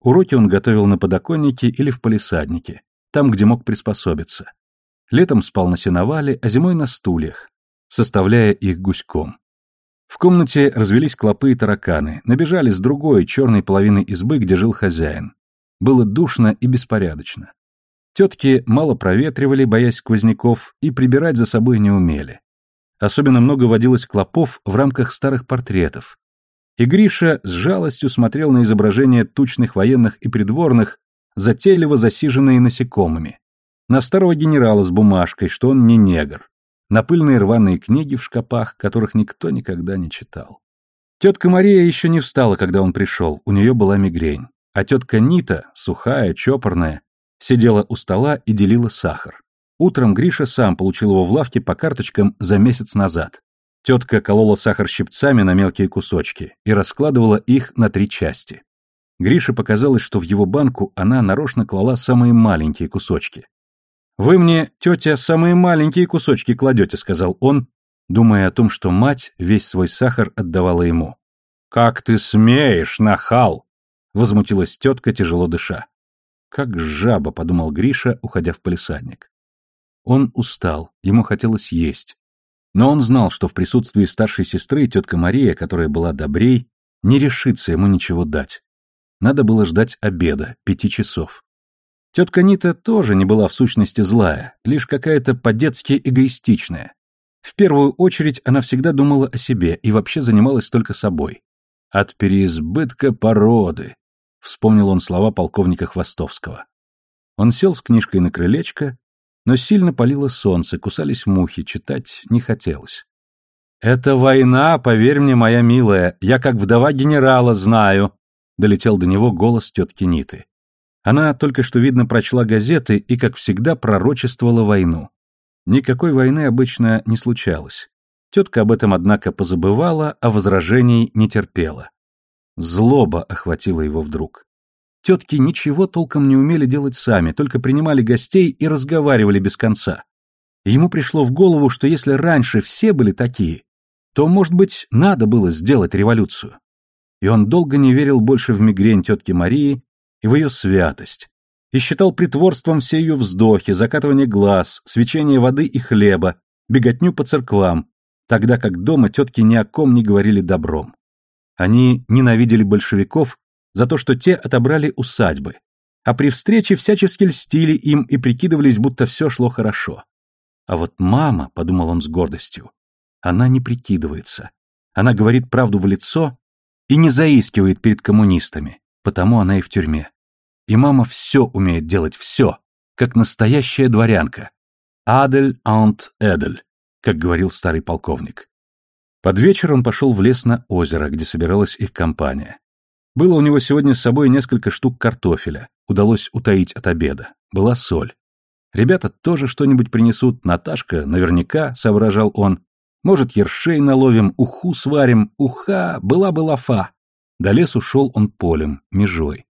Уроки он готовил на подоконнике или в палисаднике, там, где мог приспособиться. Летом спал на сеновале, а зимой на стульях, составляя их гуськом. В комнате развелись клопы и тараканы, набежали с другой, черной половины избы, где жил хозяин. Было душно и беспорядочно. Тетки мало проветривали, боясь сквозняков, и прибирать за собой не умели. Особенно много водилось клопов в рамках старых портретов, и Гриша с жалостью смотрел на изображения тучных военных и придворных, затейливо засиженные насекомыми, на старого генерала с бумажкой, что он не негр, на пыльные рваные книги в шкапах, которых никто никогда не читал. Тетка Мария еще не встала, когда он пришел, у нее была мигрень, а тетка Нита, сухая, чопорная, сидела у стола и делила сахар. Утром Гриша сам получил его в лавке по карточкам за месяц назад. Тетка колола сахар щипцами на мелкие кусочки и раскладывала их на три части. Грише показалось, что в его банку она нарочно клала самые маленькие кусочки. «Вы мне, тетя, самые маленькие кусочки кладете», — сказал он, думая о том, что мать весь свой сахар отдавала ему. «Как ты смеешь, нахал!» — возмутилась тетка, тяжело дыша. «Как жаба», — подумал Гриша, уходя в палисадник. Он устал, ему хотелось есть. Но он знал, что в присутствии старшей сестры тетка Мария, которая была добрей, не решится ему ничего дать. Надо было ждать обеда, пяти часов. Тетка Нита тоже не была в сущности злая, лишь какая-то по-детски эгоистичная. В первую очередь она всегда думала о себе и вообще занималась только собой. «От переизбытка породы», — вспомнил он слова полковника Хвостовского. Он сел с книжкой на крылечко но сильно палило солнце, кусались мухи, читать не хотелось. «Это война, поверь мне, моя милая, я как вдова генерала знаю», — долетел до него голос тетки Ниты. Она только что, видно, прочла газеты и, как всегда, пророчествовала войну. Никакой войны обычно не случалось. Тетка об этом, однако, позабывала, а возражений не терпела. Злоба охватила его вдруг. Тетки ничего толком не умели делать сами, только принимали гостей и разговаривали без конца. Ему пришло в голову, что если раньше все были такие, то, может быть, надо было сделать революцию. И он долго не верил больше в мигрень тетки Марии и в ее святость, и считал притворством все ее вздохи, закатывание глаз, свечение воды и хлеба, беготню по церквам, тогда как дома тетки ни о ком не говорили добром. Они ненавидели большевиков за то, что те отобрали усадьбы, а при встрече всячески льстили им и прикидывались, будто все шло хорошо. А вот мама, — подумал он с гордостью, — она не прикидывается. Она говорит правду в лицо и не заискивает перед коммунистами. Потому она и в тюрьме. И мама все умеет делать, все, как настоящая дворянка. «Адель ант Эдель», как говорил старый полковник. Под вечер он пошел в лес на озеро, где собиралась их компания. Было у него сегодня с собой несколько штук картофеля, удалось утаить от обеда. Была соль. Ребята тоже что-нибудь принесут, Наташка наверняка, соображал он. Может, ершей наловим, уху сварим, уха, была бы лафа. До лесу шел он полем, межой.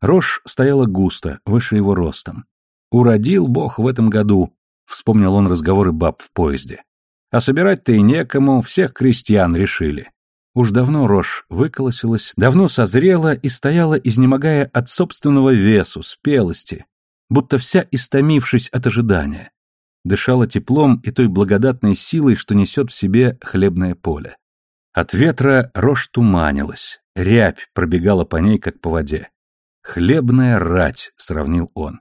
Рожь стояла густо, выше его ростом. Уродил Бог в этом году, вспомнил он разговоры баб в поезде. А собирать-то и некому, всех крестьян решили. Уж давно рожь выколосилась, давно созрела и стояла, изнемогая от собственного весу, спелости, будто вся истомившись от ожидания. Дышала теплом и той благодатной силой, что несет в себе хлебное поле. От ветра рожь туманилась, рябь пробегала по ней, как по воде. «Хлебная рать», — сравнил он.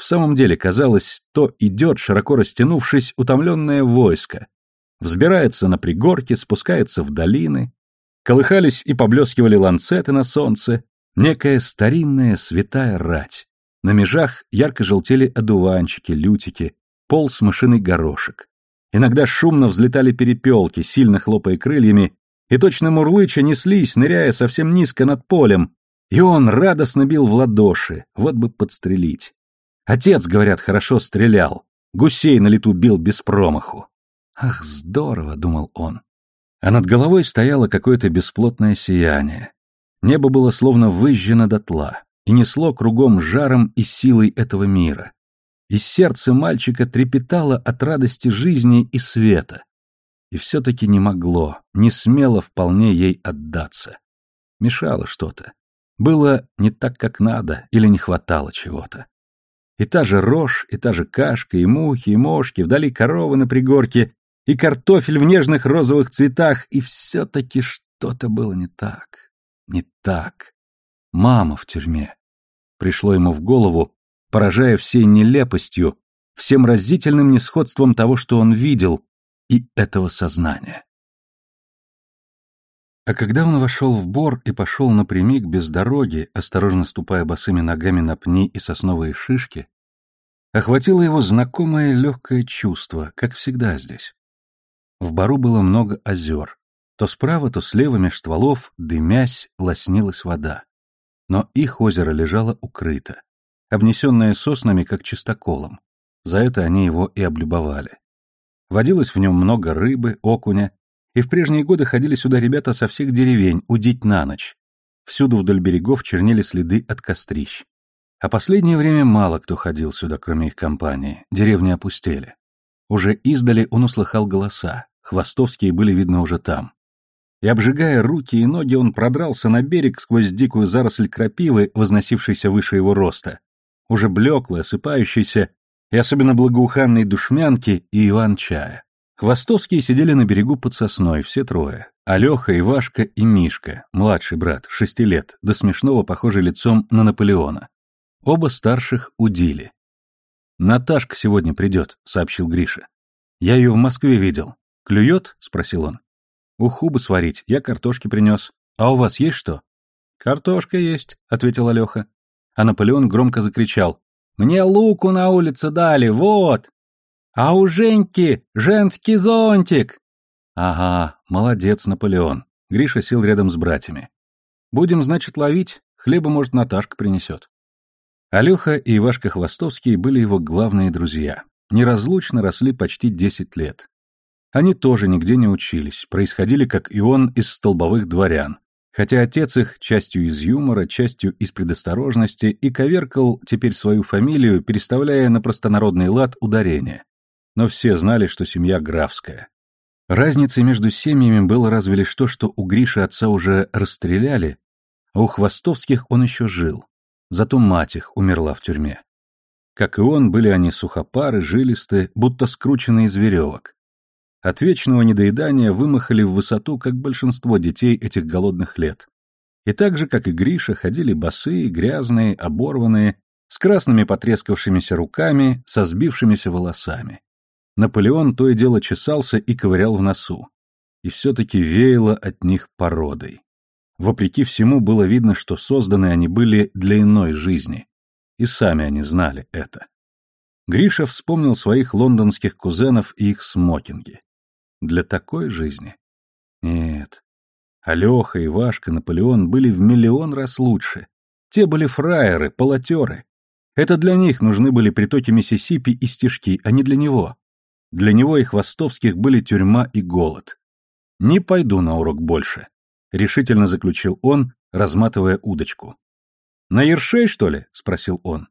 В самом деле, казалось, то идет, широко растянувшись, утомленное войско. Взбирается на пригорки, спускается в долины. Колыхались и поблескивали ланцеты на солнце. Некая старинная святая рать. На межах ярко желтели одуванчики, лютики, полз мышиный горошек. Иногда шумно взлетали перепелки, сильно хлопая крыльями, и точно мурлыча неслись, ныряя совсем низко над полем, и он радостно бил в ладоши, вот бы подстрелить. Отец, говорят, хорошо стрелял. Гусей на лету бил без промаху. Ах, здорово, думал он. А над головой стояло какое-то бесплотное сияние. Небо было словно выжжено дотла и несло кругом жаром и силой этого мира. И сердце мальчика трепетало от радости жизни и света. И все-таки не могло, не смело вполне ей отдаться. Мешало что-то. Было не так, как надо, или не хватало чего-то. И та же рожь, и та же кашка, и мухи, и мошки, вдали коровы на пригорке, и картофель в нежных розовых цветах, и все-таки что-то было не так. Не так. Мама в тюрьме. Пришло ему в голову, поражая всей нелепостью, всем разительным несходством того, что он видел, и этого сознания. А когда он вошел в бор и пошел напрямик без дороги, осторожно ступая босыми ногами на пни и сосновые шишки, охватило его знакомое легкое чувство, как всегда здесь. В бару было много озер. То справа, то слева меж стволов, дымясь, лоснилась вода. Но их озеро лежало укрыто, обнесенное соснами, как чистоколом. За это они его и облюбовали. Водилось в нем много рыбы, окуня, и в прежние годы ходили сюда ребята со всех деревень удить на ночь. Всюду вдоль берегов чернели следы от кострищ. А последнее время мало кто ходил сюда, кроме их компании, деревни опустели. Уже издали он услыхал голоса, хвостовские были видны уже там. И, обжигая руки и ноги, он продрался на берег сквозь дикую заросль крапивы, возносившейся выше его роста, уже блеклой, осыпающейся, и особенно благоуханной душмянки и Иван-чая. Хвостовские сидели на берегу под сосной, все трое. Алеха, Ивашка и Мишка, младший брат, шести лет, до смешного похожий лицом на Наполеона. Оба старших удили. «Наташка сегодня придет», — сообщил Гриша. «Я ее в Москве видел. Клюет?» — спросил он. «Уху бы сварить, я картошки принес. А у вас есть что?» «Картошка есть», — ответил Алеха. А Наполеон громко закричал. «Мне луку на улице дали, вот!» А у Женьки женский зонтик!» «Ага, молодец, Наполеон». Гриша сел рядом с братьями. «Будем, значит, ловить. Хлеба, может, Наташка принесет». Алеха и Ивашка Хвостовский были его главные друзья. Неразлучно росли почти десять лет. Они тоже нигде не учились, происходили, как и он, из столбовых дворян, хотя отец их частью из юмора, частью из предосторожности и коверкал теперь свою фамилию, переставляя на простонародный лад ударение но все знали, что семья графская. Разницей между семьями было разве лишь то, что у Гриши отца уже расстреляли, а у Хвостовских он еще жил. Зато мать их умерла в тюрьме. Как и он, были они сухопары, жилисты, будто скрученные из веревок. От вечного недоедания вымахали в высоту, как большинство детей этих голодных лет. И так же, как и Гриша, ходили босые, грязные, оборванные, с красными потрескавшимися руками, со сбившимися волосами. Наполеон то и дело чесался и ковырял в носу. И все-таки веяло от них породой. Вопреки всему было видно, что созданы они были для иной жизни. И сами они знали это. Гриша вспомнил своих лондонских кузенов и их смокинги. Для такой жизни? Нет. Алёха, Ивашка, Наполеон были в миллион раз лучше. Те были фраеры, полотеры. Это для них нужны были притоки Миссисипи и стежки, а не для него. Для него и хвостовских были тюрьма и голод. «Не пойду на урок больше», — решительно заключил он, разматывая удочку. «На ершей, что ли?» — спросил он.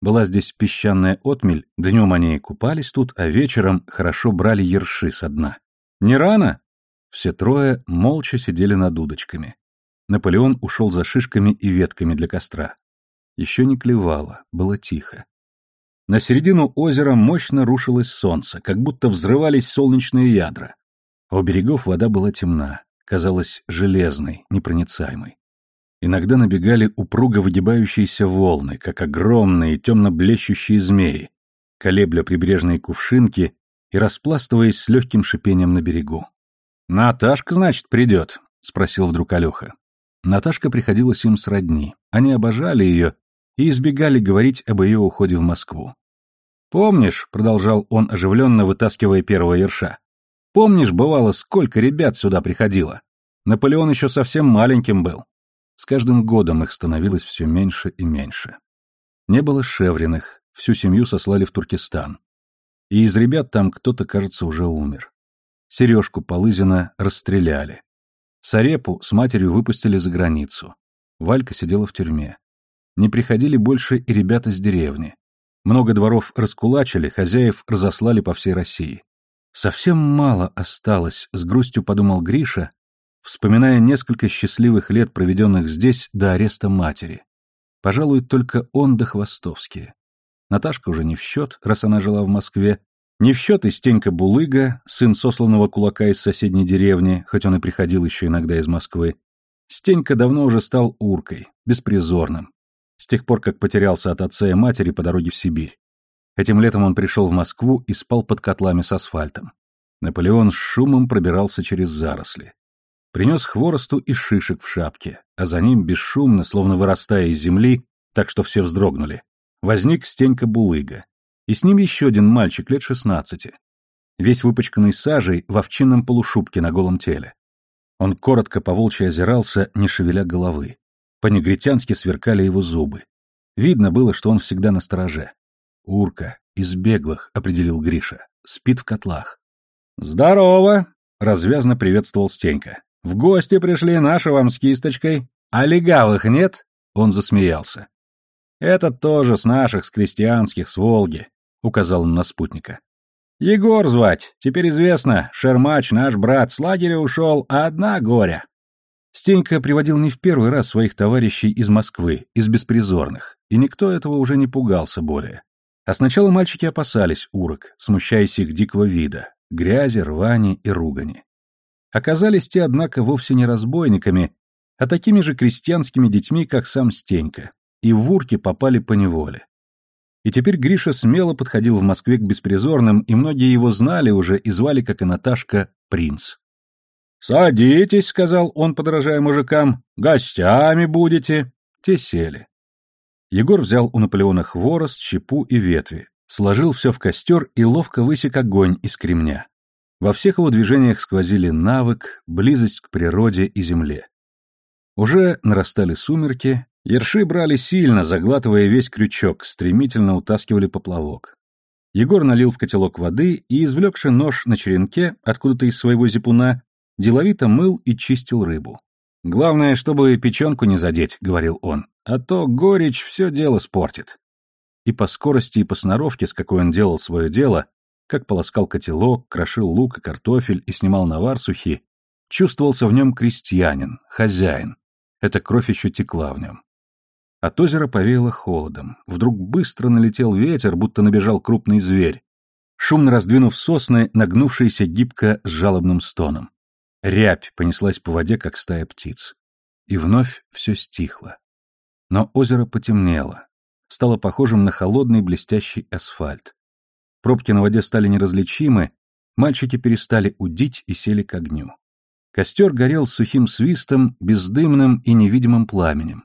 Была здесь песчаная отмель, днем они купались тут, а вечером хорошо брали ерши со дна. «Не рано?» Все трое молча сидели над удочками. Наполеон ушел за шишками и ветками для костра. Еще не клевало, было тихо. На середину озера мощно рушилось солнце, как будто взрывались солнечные ядра. А у берегов вода была темна, казалась железной, непроницаемой. Иногда набегали упруго выгибающиеся волны, как огромные темно-блещущие змеи, колебля прибрежные кувшинки и распластываясь с легким шипением на берегу. «Наташка, значит, придет?» — спросил вдруг Алеха. Наташка приходилась им сродни. Они обожали ее и избегали говорить об ее уходе в Москву. «Помнишь», — продолжал он, оживленно вытаскивая первого ерша, «помнишь, бывало, сколько ребят сюда приходило? Наполеон еще совсем маленьким был». С каждым годом их становилось все меньше и меньше. Не было Шевриных, всю семью сослали в Туркестан. И из ребят там кто-то, кажется, уже умер. Сережку Полызина расстреляли. Сарепу с матерью выпустили за границу. Валька сидела в тюрьме. Не приходили больше и ребята с деревни. Много дворов раскулачили, хозяев разослали по всей России. Совсем мало осталось, с грустью подумал Гриша, вспоминая несколько счастливых лет, проведенных здесь до ареста матери. Пожалуй, только он да Хвостовские. Наташка уже не в счет, раз она жила в Москве, не в счет и Стенька Булыга, сын сосланного кулака из соседней деревни, хоть он и приходил еще иногда из Москвы. Стенька давно уже стал уркой, беспризорным. С тех пор, как потерялся от отца и матери по дороге в Сибирь. Этим летом он пришел в Москву и спал под котлами с асфальтом. Наполеон с шумом пробирался через заросли. Принес хворосту и шишек в шапке, а за ним, бесшумно, словно вырастая из земли, так что все вздрогнули, возник Стенька Булыга и с ним еще один мальчик лет шестнадцати, весь выпачканный сажей в овчинном полушубке на голом теле. Он коротко по волчьи озирался, не шевеля головы. По-негритянски сверкали его зубы. Видно было, что он всегда на стороже. «Урка, из беглых», — определил Гриша. «Спит в котлах». «Здорово!» — развязно приветствовал Стенька. «В гости пришли наши вам с кисточкой. А легавых нет?» Он засмеялся. «Этот тоже с наших, с крестьянских, с Волги. — указал он на спутника. «Егор звать. Теперь известно, Шермач, наш брат, с лагеря ушел, а одна горя». Стенька приводил не в первый раз своих товарищей из Москвы, из беспризорных, и никто этого уже не пугался более. А сначала мальчики опасались урок, смущаясь их дикого вида, грязи, рвани и ругани. Оказались те, однако, вовсе не разбойниками, а такими же крестьянскими детьми, как сам Стенька, и в урки попали по неволе. И теперь Гриша смело подходил в Москве к беспризорным, и многие его знали уже и звали, как и Наташка, принц. «Садитесь», — сказал он, подражая мужикам, — «гостями будете». Те сели. Егор взял у Наполеона хворост, щепу и ветви, сложил все в костер и ловко высек огонь из кремня. Во всех его движениях сквозили навык, близость к природе и земле. Уже нарастали сумерки, Ерши брали сильно, заглатывая весь крючок, стремительно утаскивали поплавок. Егор налил в котелок воды и, извлекши нож на черенке, откуда-то из своего зипуна, деловито мыл и чистил рыбу. «Главное, чтобы печенку не задеть», — говорил он, — «а то горечь все дело спортит». И по скорости и по сноровке, с какой он делал свое дело, как полоскал котелок, крошил лук и картофель и снимал навар сухи, чувствовался в нем крестьянин, хозяин. Эта кровь еще текла в нем. От озера повеяло холодом. Вдруг быстро налетел ветер, будто набежал крупный зверь. Шумно раздвинув сосны, нагнувшиеся гибко с жалобным стоном. Рябь понеслась по воде, как стая птиц. И вновь все стихло. Но озеро потемнело. Стало похожим на холодный блестящий асфальт. Пробки на воде стали неразличимы, мальчики перестали удить и сели к огню. Костер горел сухим свистом, бездымным и невидимым пламенем.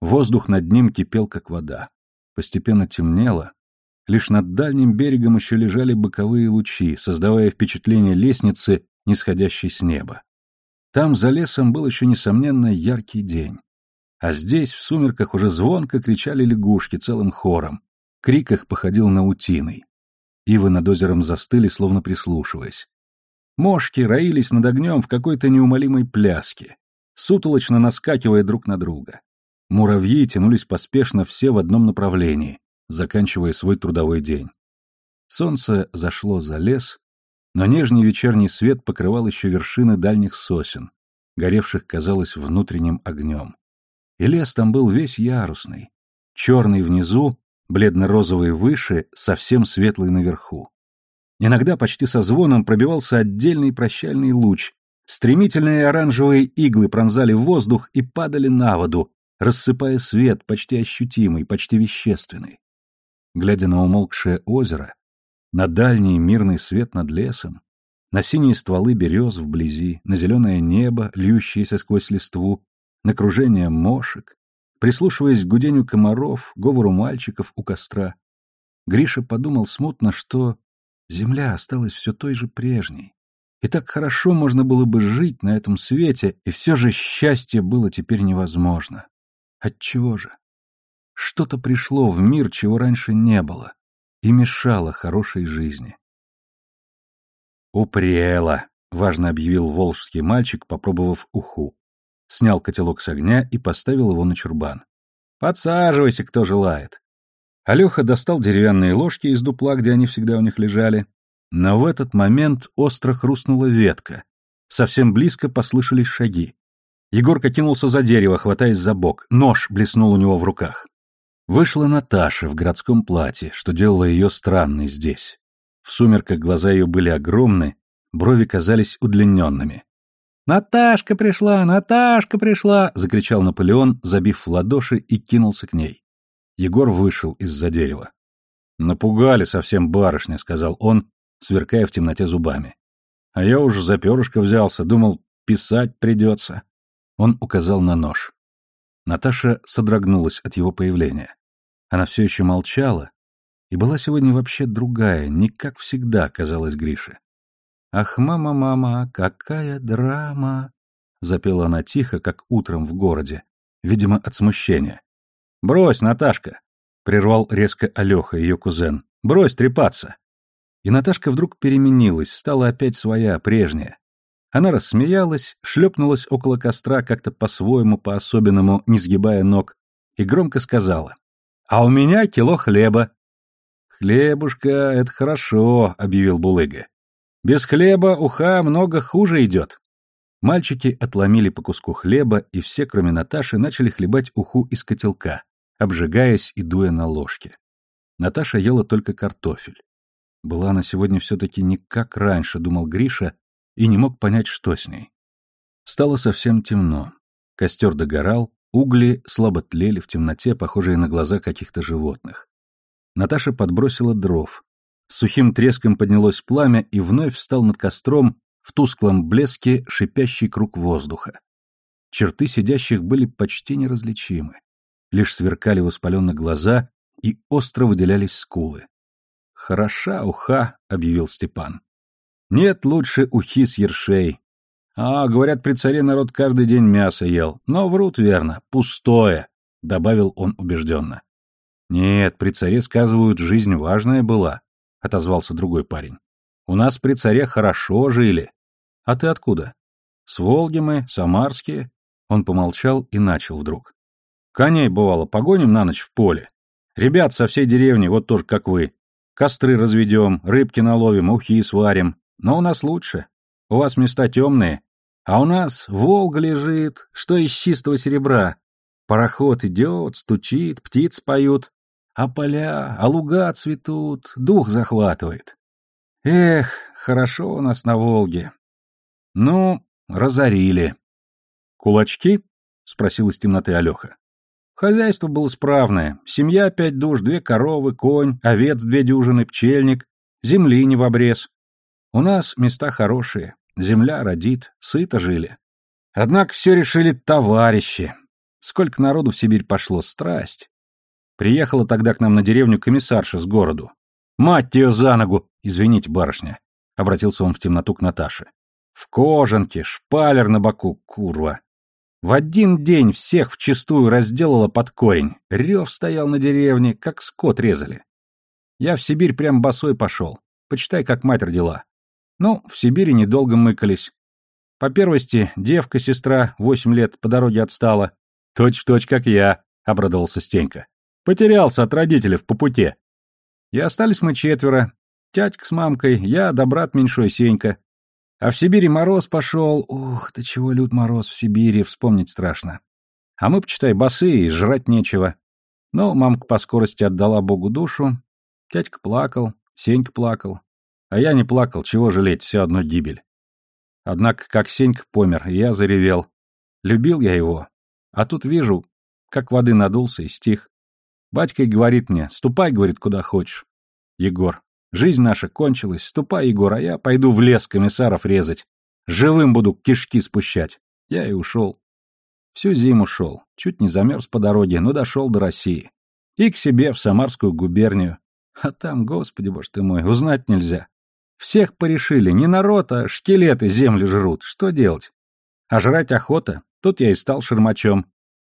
Воздух над ним кипел, как вода. Постепенно темнело. Лишь над дальним берегом еще лежали боковые лучи, создавая впечатление лестницы, нисходящей с неба. Там, за лесом, был еще, несомненно, яркий день. А здесь, в сумерках, уже звонко кричали лягушки целым хором. Крик их походил на утиный. Ивы над озером застыли, словно прислушиваясь. Мошки роились над огнем в какой-то неумолимой пляске, сутолочно наскакивая друг на друга. Муравьи тянулись поспешно все в одном направлении, заканчивая свой трудовой день. Солнце зашло за лес, но нежный вечерний свет покрывал еще вершины дальних сосен, горевших, казалось, внутренним огнем. И лес там был весь ярусный, черный внизу, бледно-розовый выше, совсем светлый наверху. Иногда почти со звоном пробивался отдельный прощальный луч. Стремительные оранжевые иглы пронзали воздух и падали на воду, рассыпая свет, почти ощутимый, почти вещественный. Глядя на умолкшее озеро, на дальний мирный свет над лесом, на синие стволы берез вблизи, на зеленое небо, льющееся сквозь листву, на кружение мошек, прислушиваясь к гудению комаров, говору мальчиков у костра, Гриша подумал смутно, что Земля осталась все той же прежней. И так хорошо можно было бы жить на этом свете, и все же счастье было теперь невозможно. Отчего же? Что-то пришло в мир, чего раньше не было, и мешало хорошей жизни. «Упрело», — важно объявил волжский мальчик, попробовав уху. Снял котелок с огня и поставил его на чурбан. «Подсаживайся, кто желает». Алёха достал деревянные ложки из дупла, где они всегда у них лежали. Но в этот момент остро хрустнула ветка. Совсем близко послышались шаги. Егорка кинулся за дерево, хватаясь за бок. Нож блеснул у него в руках. Вышла Наташа в городском платье, что делало ее странной здесь. В сумерках глаза ее были огромны, брови казались удлиненными. «Наташка пришла! Наташка пришла!» — закричал Наполеон, забив в ладоши и кинулся к ней. Егор вышел из-за дерева. «Напугали совсем барышня», — сказал он, сверкая в темноте зубами. «А я уж за перышко взялся, думал, писать придется». Он указал на нож. Наташа содрогнулась от его появления. Она все еще молчала, и была сегодня вообще другая, не как всегда, казалось Грише. «Ах, мама-мама, какая драма!» — запела она тихо, как утром в городе, видимо, от смущения. «Брось, Наташка!» — прервал резко Алеха, ее кузен. «Брось трепаться!» И Наташка вдруг переменилась, стала опять своя, прежняя. Она рассмеялась, шлепнулась около костра как-то по-своему, по-особенному, не сгибая ног, и громко сказала. «А у меня кило хлеба». «Хлебушка, это хорошо», — объявил Булыга. «Без хлеба уха много хуже идет». Мальчики отломили по куску хлеба, и все, кроме Наташи, начали хлебать уху из котелка обжигаясь и дуя на ложке. Наташа ела только картофель. Была она сегодня все-таки не как раньше, думал Гриша, и не мог понять, что с ней. Стало совсем темно. Костер догорал, угли слабо тлели в темноте, похожие на глаза каких-то животных. Наташа подбросила дров. С сухим треском поднялось пламя, и вновь встал над костром в тусклом блеске шипящий круг воздуха. Черты сидящих были почти неразличимы лишь сверкали воспаленные глаза и остро выделялись скулы. «Хороша уха», — объявил Степан. «Нет лучше ухи с ершей. А, говорят, при царе народ каждый день мясо ел. Но врут верно, пустое», — добавил он убежденно. «Нет, при царе, сказывают, жизнь важная была», — отозвался другой парень. «У нас при царе хорошо жили. А ты откуда?» «С Волги мы, самарские». Он помолчал и начал вдруг. Коней, бывало, погоним на ночь в поле. Ребят со всей деревни, вот тоже как вы. Костры разведем, рыбки наловим, ухи сварим. Но у нас лучше. У вас места темные. А у нас Волга лежит, что из чистого серебра. Пароход идет, стучит, птиц поют. А поля, а луга цветут, дух захватывает. Эх, хорошо у нас на Волге. Ну, разорили. Кулачки? — спросил из темноты Алеха. Хозяйство было справное. Семья пять душ, две коровы, конь, овец две дюжины, пчельник, земли не в обрез. У нас места хорошие. Земля родит, сыто жили. Однако все решили товарищи. Сколько народу в Сибирь пошло, страсть. Приехала тогда к нам на деревню комиссарша с городу. «Мать ее за ногу!» «Извините, барышня», — обратился он в темноту к Наташе. «В кожанке, шпалер на боку, курва!» В один день всех вчистую разделала под корень. Рев стоял на деревне, как скот резали. Я в Сибирь прям босой пошел. Почитай, как мать родила. Ну, в Сибири недолго мыкались. По первости, девка, сестра, восемь лет, по дороге отстала. Точь-в-точь, точь, как я, — обрадовался Стенька. Потерялся от родителей в попуте. И остались мы четверо. Тятька с мамкой, я да брат меньшой Сенька. А в Сибири мороз пошел. Ух, ты чего лют мороз в Сибири, вспомнить страшно. А мы, почитай, босые, и жрать нечего. Но мамка по скорости отдала Богу душу. Тятька плакал, Сенька плакал. А я не плакал, чего жалеть, все одно гибель. Однако, как Сенька помер, я заревел. Любил я его. А тут вижу, как воды надулся и стих. Батька и говорит мне, ступай, говорит, куда хочешь. Егор, жизнь наша кончилась, ступай, Егор, а я пойду в лес комиссаров резать. Живым буду кишки спущать. Я и ушел. Всю зиму шел, чуть не замерз по дороге, но дошел до России. И к себе, в Самарскую губернию. А там, господи боже ты мой, узнать нельзя. Всех порешили, не народ, а шкелеты землю жрут. Что делать? А жрать охота. Тут я и стал шермачом.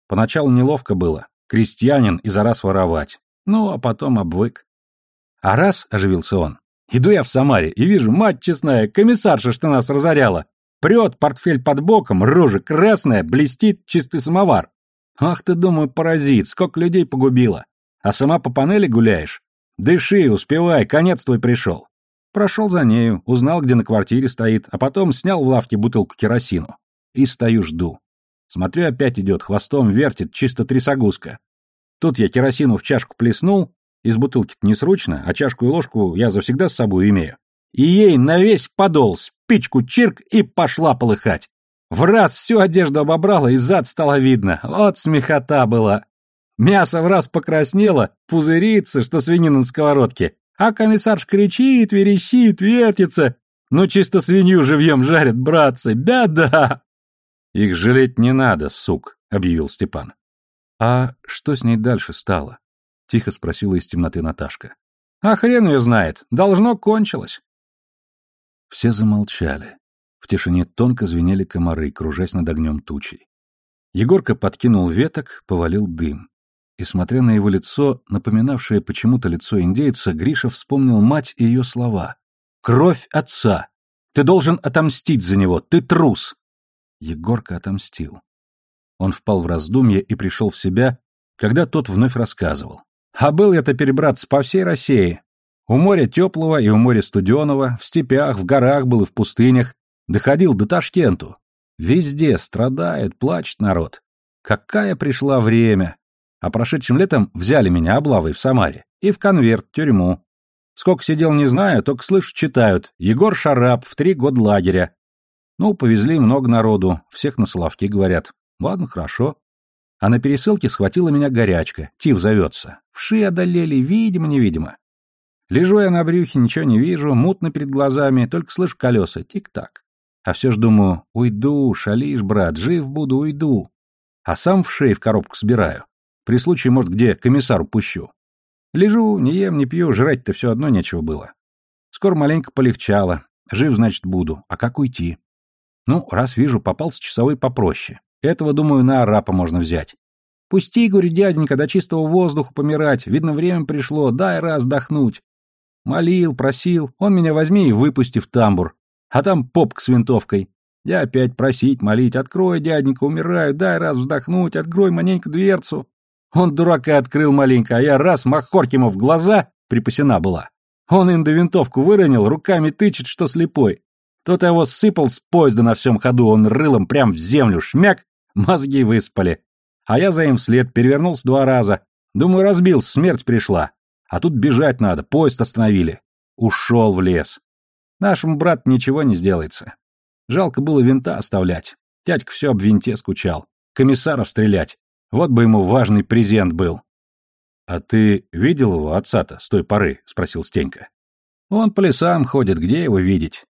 Поначалу неловко было крестьянин и за раз воровать. Ну, а потом обвык. А раз, — оживился он, — иду я в Самаре и вижу, мать честная, комиссарша, что нас разоряла. Прет, портфель под боком, рожа красная, блестит чистый самовар. Ах ты, думаю, паразит, сколько людей погубила. А сама по панели гуляешь? Дыши, успевай, конец твой пришел. Прошел за нею, узнал, где на квартире стоит, а потом снял в лавке бутылку керосину. И стою жду. Смотрю, опять идет, хвостом вертит, чисто трясогузка. Тут я керосину в чашку плеснул, из бутылки-то не срочно, а чашку и ложку я завсегда с собой имею. И ей на весь подол спичку чирк и пошла полыхать. В раз всю одежду обобрала и зад стало видно. Вот смехота была. Мясо в раз покраснело, пузырится, что свинина на сковородке. А комиссарш кричит, верещит, вертится. Ну, чисто свинью живьем жарят, братцы, беда! «Их жалеть не надо, сук», — объявил Степан. «А что с ней дальше стало?» — тихо спросила из темноты Наташка. «А хрен ее знает. Должно кончилось». Все замолчали. В тишине тонко звенели комары, кружась над огнем тучей. Егорка подкинул веток, повалил дым. И, смотря на его лицо, напоминавшее почему-то лицо индейца, Гриша вспомнил мать и ее слова. «Кровь отца! Ты должен отомстить за него! Ты трус!» Егорка отомстил. Он впал в раздумье и пришел в себя, когда тот вновь рассказывал. «А был я теперь, братцы, по всей России. У моря теплого и у моря студеного, в степях, в горах был и в пустынях, доходил до Ташкенту. Везде страдает, плачет народ. Какая пришла время! А прошедшим летом взяли меня облавой в Самаре и в конверт, тюрьму. Сколько сидел, не знаю, только слышу, читают. Егор Шарап в три года лагеря. Ну, повезли много народу, всех на Соловки говорят. Ладно, хорошо. А на пересылке схватила меня горячка, Тиф зовется. Вши одолели, видимо-невидимо. Лежу я на брюхе, ничего не вижу, мутно перед глазами, только слышу колеса, тик-так. А все ж думаю, уйду, шалишь, брат, жив буду, уйду. А сам в шеи в коробку собираю. При случае, может, где комиссару пущу. Лежу, не ем, не пью, жрать-то все одно нечего было. Скоро маленько полегчало. Жив, значит, буду. А как уйти? Ну, раз вижу, попался часовой попроще. Этого, думаю, на арапа можно взять. Пусти, говорю, дяденька, до чистого воздуха помирать. Видно, время пришло, дай раз дохнуть. Молил, просил, он меня возьми и выпусти в тамбур. А там попк с винтовкой. Я опять просить, молить, открой, дяденька, умираю, дай раз вздохнуть, открой маленько дверцу. Он дурака открыл маленько, а я раз махорки ему в глаза, припасена была. Он инда винтовку выронил, руками тычет, что слепой. Тот его сыпал с поезда на всем ходу, он рылом прям в землю шмяк, мозги выспали. А я за им вслед перевернулся два раза. Думаю, разбился, смерть пришла. А тут бежать надо, поезд остановили. Ушел в лес. Нашему брату ничего не сделается. Жалко было винта оставлять. Тядька все об винте скучал. Комиссаров стрелять. Вот бы ему важный презент был. — А ты видел его отца-то с той поры? — спросил Стенька. — Он по лесам ходит, где его видеть?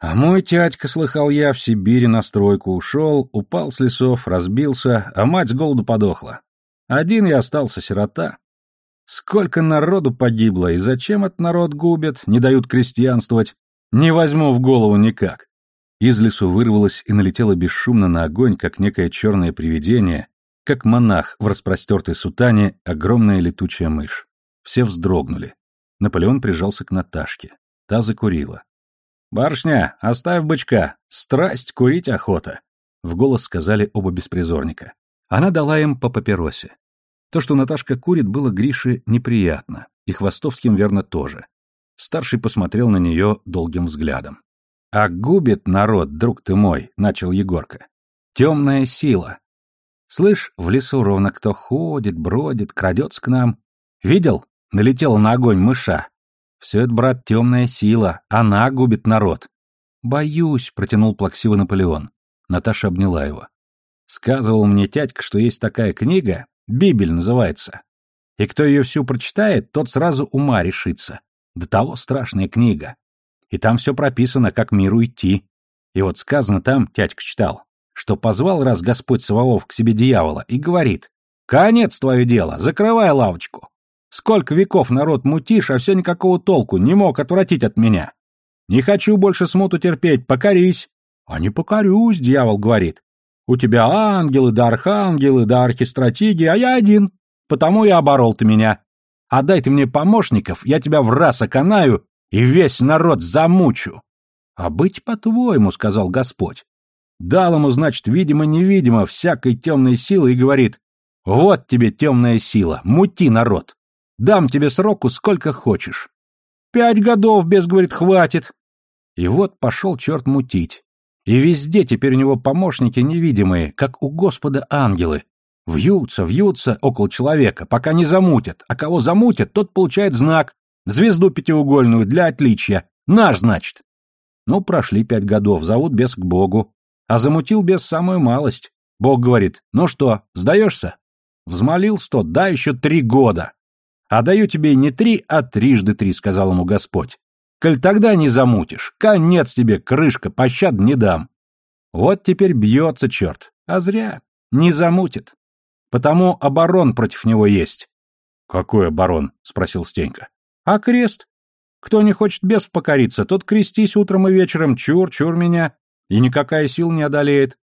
А мой тядька, слыхал я, в Сибири на стройку ушел, упал с лесов, разбился, а мать с голоду подохла. Один я остался сирота. Сколько народу погибло, и зачем этот народ губят, не дают крестьянствовать, не возьму в голову никак. Из лесу вырвалось и налетело бесшумно на огонь, как некое черное привидение, как монах в распростертой сутане, огромная летучая мышь. Все вздрогнули. Наполеон прижался к Наташке. Та закурила. «Барышня, оставь бычка! Страсть, курить охота!» В голос сказали оба беспризорника. Она дала им по папиросе. То, что Наташка курит, было Грише неприятно, и Хвостовским, верно, тоже. Старший посмотрел на нее долгим взглядом. «А губит народ, друг ты мой», — начал Егорка. «Темная сила. Слышь, в лесу ровно кто ходит, бродит, крадется к нам. Видел? Налетела на огонь мыша. Все это, брат, темная сила. Она губит народ. Боюсь, протянул плаксиво Наполеон. Наташа обняла его. Сказывал мне тятька, что есть такая книга, Бибель называется. И кто ее всю прочитает, тот сразу ума решится. До того страшная книга. И там все прописано, как миру идти. И вот сказано там, тятька читал, что позвал раз Господь Саваоф к себе дьявола и говорит, «Конец твое дело, закрывай лавочку. Сколько веков народ мутишь, а все никакого толку, не мог отвратить от меня. Не хочу больше смуту терпеть, покорись. А не покорюсь, дьявол говорит. У тебя ангелы да архангелы да архистратиги, а я один, потому и оборол ты меня. Отдай ты мне помощников, я тебя в раз оконаю и весь народ замучу. А быть по-твоему, сказал Господь. Дал ему, значит, видимо-невидимо всякой темной силы и говорит, вот тебе темная сила, мути народ. Дам тебе сроку сколько хочешь. Пять годов, без, говорит, хватит. И вот пошел черт мутить. И везде теперь у него помощники невидимые, как у Господа ангелы. Вьются, вьются около человека, пока не замутят. А кого замутят, тот получает знак, звезду пятиугольную для отличия. Наш, значит. Ну, прошли пять годов, зовут бес к Богу. А замутил бес самую малость. Бог говорит, ну что, сдаешься? Взмолился тот, да, еще три года. А даю тебе не три, а трижды три, сказал ему Господь. Коль тогда не замутишь, конец тебе, крышка, пощад не дам. Вот теперь бьется черт, а зря, не замутит. Потому оборон против него есть. Какой оборон? спросил Стенька. А крест? Кто не хочет без покориться, тот крестись утром и вечером, чур, чур меня, и никакая сил не одолеет.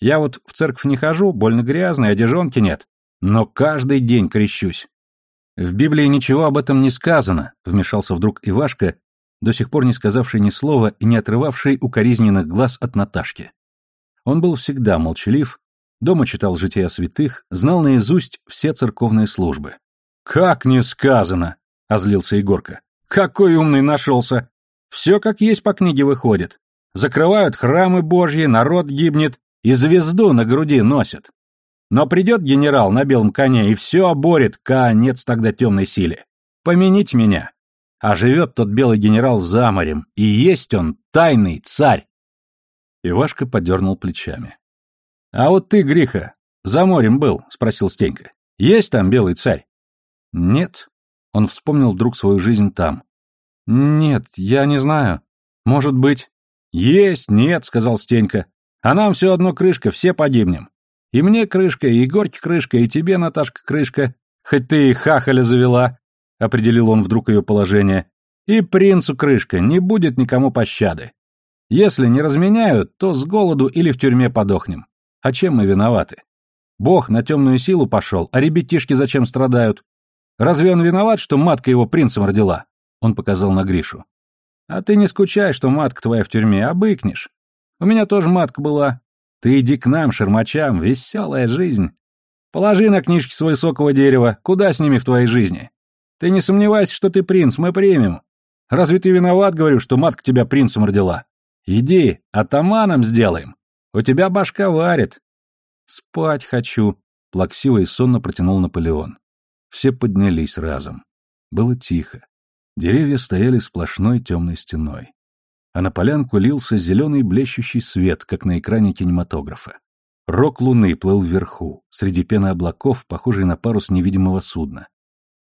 Я вот в церковь не хожу, больно грязный, одежонки нет, но каждый день крещусь. В Библии ничего об этом не сказано, вмешался вдруг Ивашка, до сих пор не сказавший ни слова и не отрывавший укоризненных глаз от Наташки. Он был всегда молчалив, дома читал жития святых, знал наизусть все церковные службы. «Как не сказано!» — озлился Егорка. «Какой умный нашелся! Все как есть по книге выходит. Закрывают храмы божьи, народ гибнет и звезду на груди носят. Но придет генерал на белом коне и все оборет, конец тогда темной силе. Помяните меня. А живет тот белый генерал за морем, и есть он тайный царь. Ивашка подернул плечами. — А вот ты, Гриха, за морем был? — спросил Стенька. — Есть там белый царь? — Нет. Он вспомнил вдруг свою жизнь там. — Нет, я не знаю. Может быть. — Есть, нет, — сказал Стенька. — А нам все одно крышка, все погибнем. И мне крышка, и Егорке крышка, и тебе, Наташка, крышка. Хоть ты и хахаля завела, — определил он вдруг ее положение. И принцу крышка, не будет никому пощады. Если не разменяют, то с голоду или в тюрьме подохнем. А чем мы виноваты? Бог на темную силу пошел, а ребятишки зачем страдают? Разве он виноват, что матка его принцем родила? Он показал на Гришу. А ты не скучай, что матка твоя в тюрьме, обыкнешь. У меня тоже матка была, ты иди к нам, шермачам, веселая жизнь. Положи на книжки с высокого дерева, куда с ними в твоей жизни? Ты не сомневайся, что ты принц, мы примем. Разве ты виноват, говорю, что матка тебя принцем родила? Иди, атаманом сделаем. У тебя башка варит. Спать хочу, плаксиво и сонно протянул Наполеон. Все поднялись разом. Было тихо. Деревья стояли сплошной темной стеной а на полянку лился зеленый блещущий свет, как на экране кинематографа. Рок луны плыл вверху, среди пены облаков, похожий на парус невидимого судна.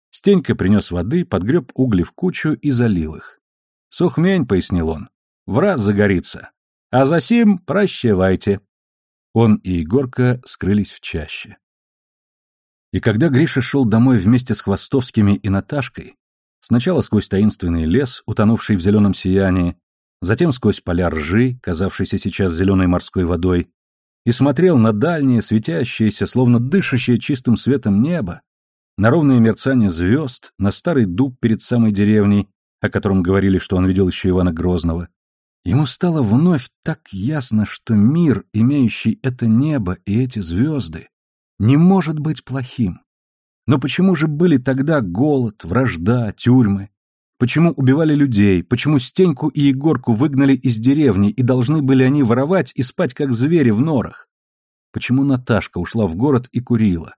Стенька принес воды, подгреб угли в кучу и залил их. «Сухмень», — пояснил он. в раз загорится. А за сим прощевайте. Он и Егорка скрылись в чаще. И когда Гриша шел домой вместе с Хвостовскими и Наташкой, сначала сквозь таинственный лес, утонувший в зеленом сиянии, затем сквозь поля ржи, казавшейся сейчас зеленой морской водой, и смотрел на дальнее, светящееся, словно дышащее чистым светом небо, на ровное мерцание звезд, на старый дуб перед самой деревней, о котором говорили, что он видел еще Ивана Грозного. Ему стало вновь так ясно, что мир, имеющий это небо и эти звезды, не может быть плохим. Но почему же были тогда голод, вражда, тюрьмы? Почему убивали людей? Почему Стеньку и Егорку выгнали из деревни, и должны были они воровать и спать, как звери в норах? Почему Наташка ушла в город и курила?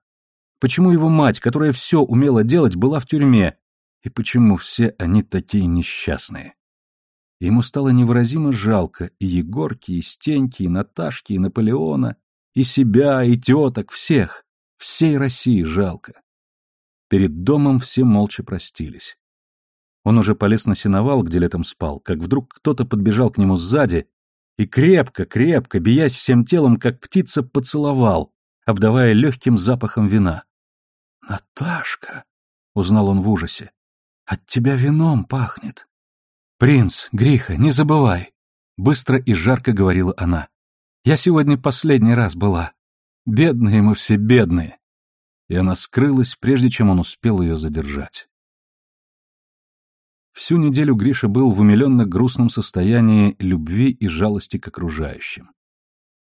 Почему его мать, которая все умела делать, была в тюрьме? И почему все они такие несчастные? Ему стало невыразимо жалко и Егорки, и Стеньки, и Наташки, и Наполеона, и себя, и теток, всех. Всей России жалко. Перед домом все молча простились. Он уже полез на сеновал, где летом спал, как вдруг кто-то подбежал к нему сзади и крепко, крепко, биясь всем телом, как птица, поцеловал, обдавая легким запахом вина. «Наташка!» — узнал он в ужасе. «От тебя вином пахнет!» «Принц, Гриха, не забывай!» — быстро и жарко говорила она. «Я сегодня последний раз была. Бедные мы все, бедные!» И она скрылась, прежде чем он успел ее задержать. Всю неделю Гриша был в умиленно-грустном состоянии любви и жалости к окружающим.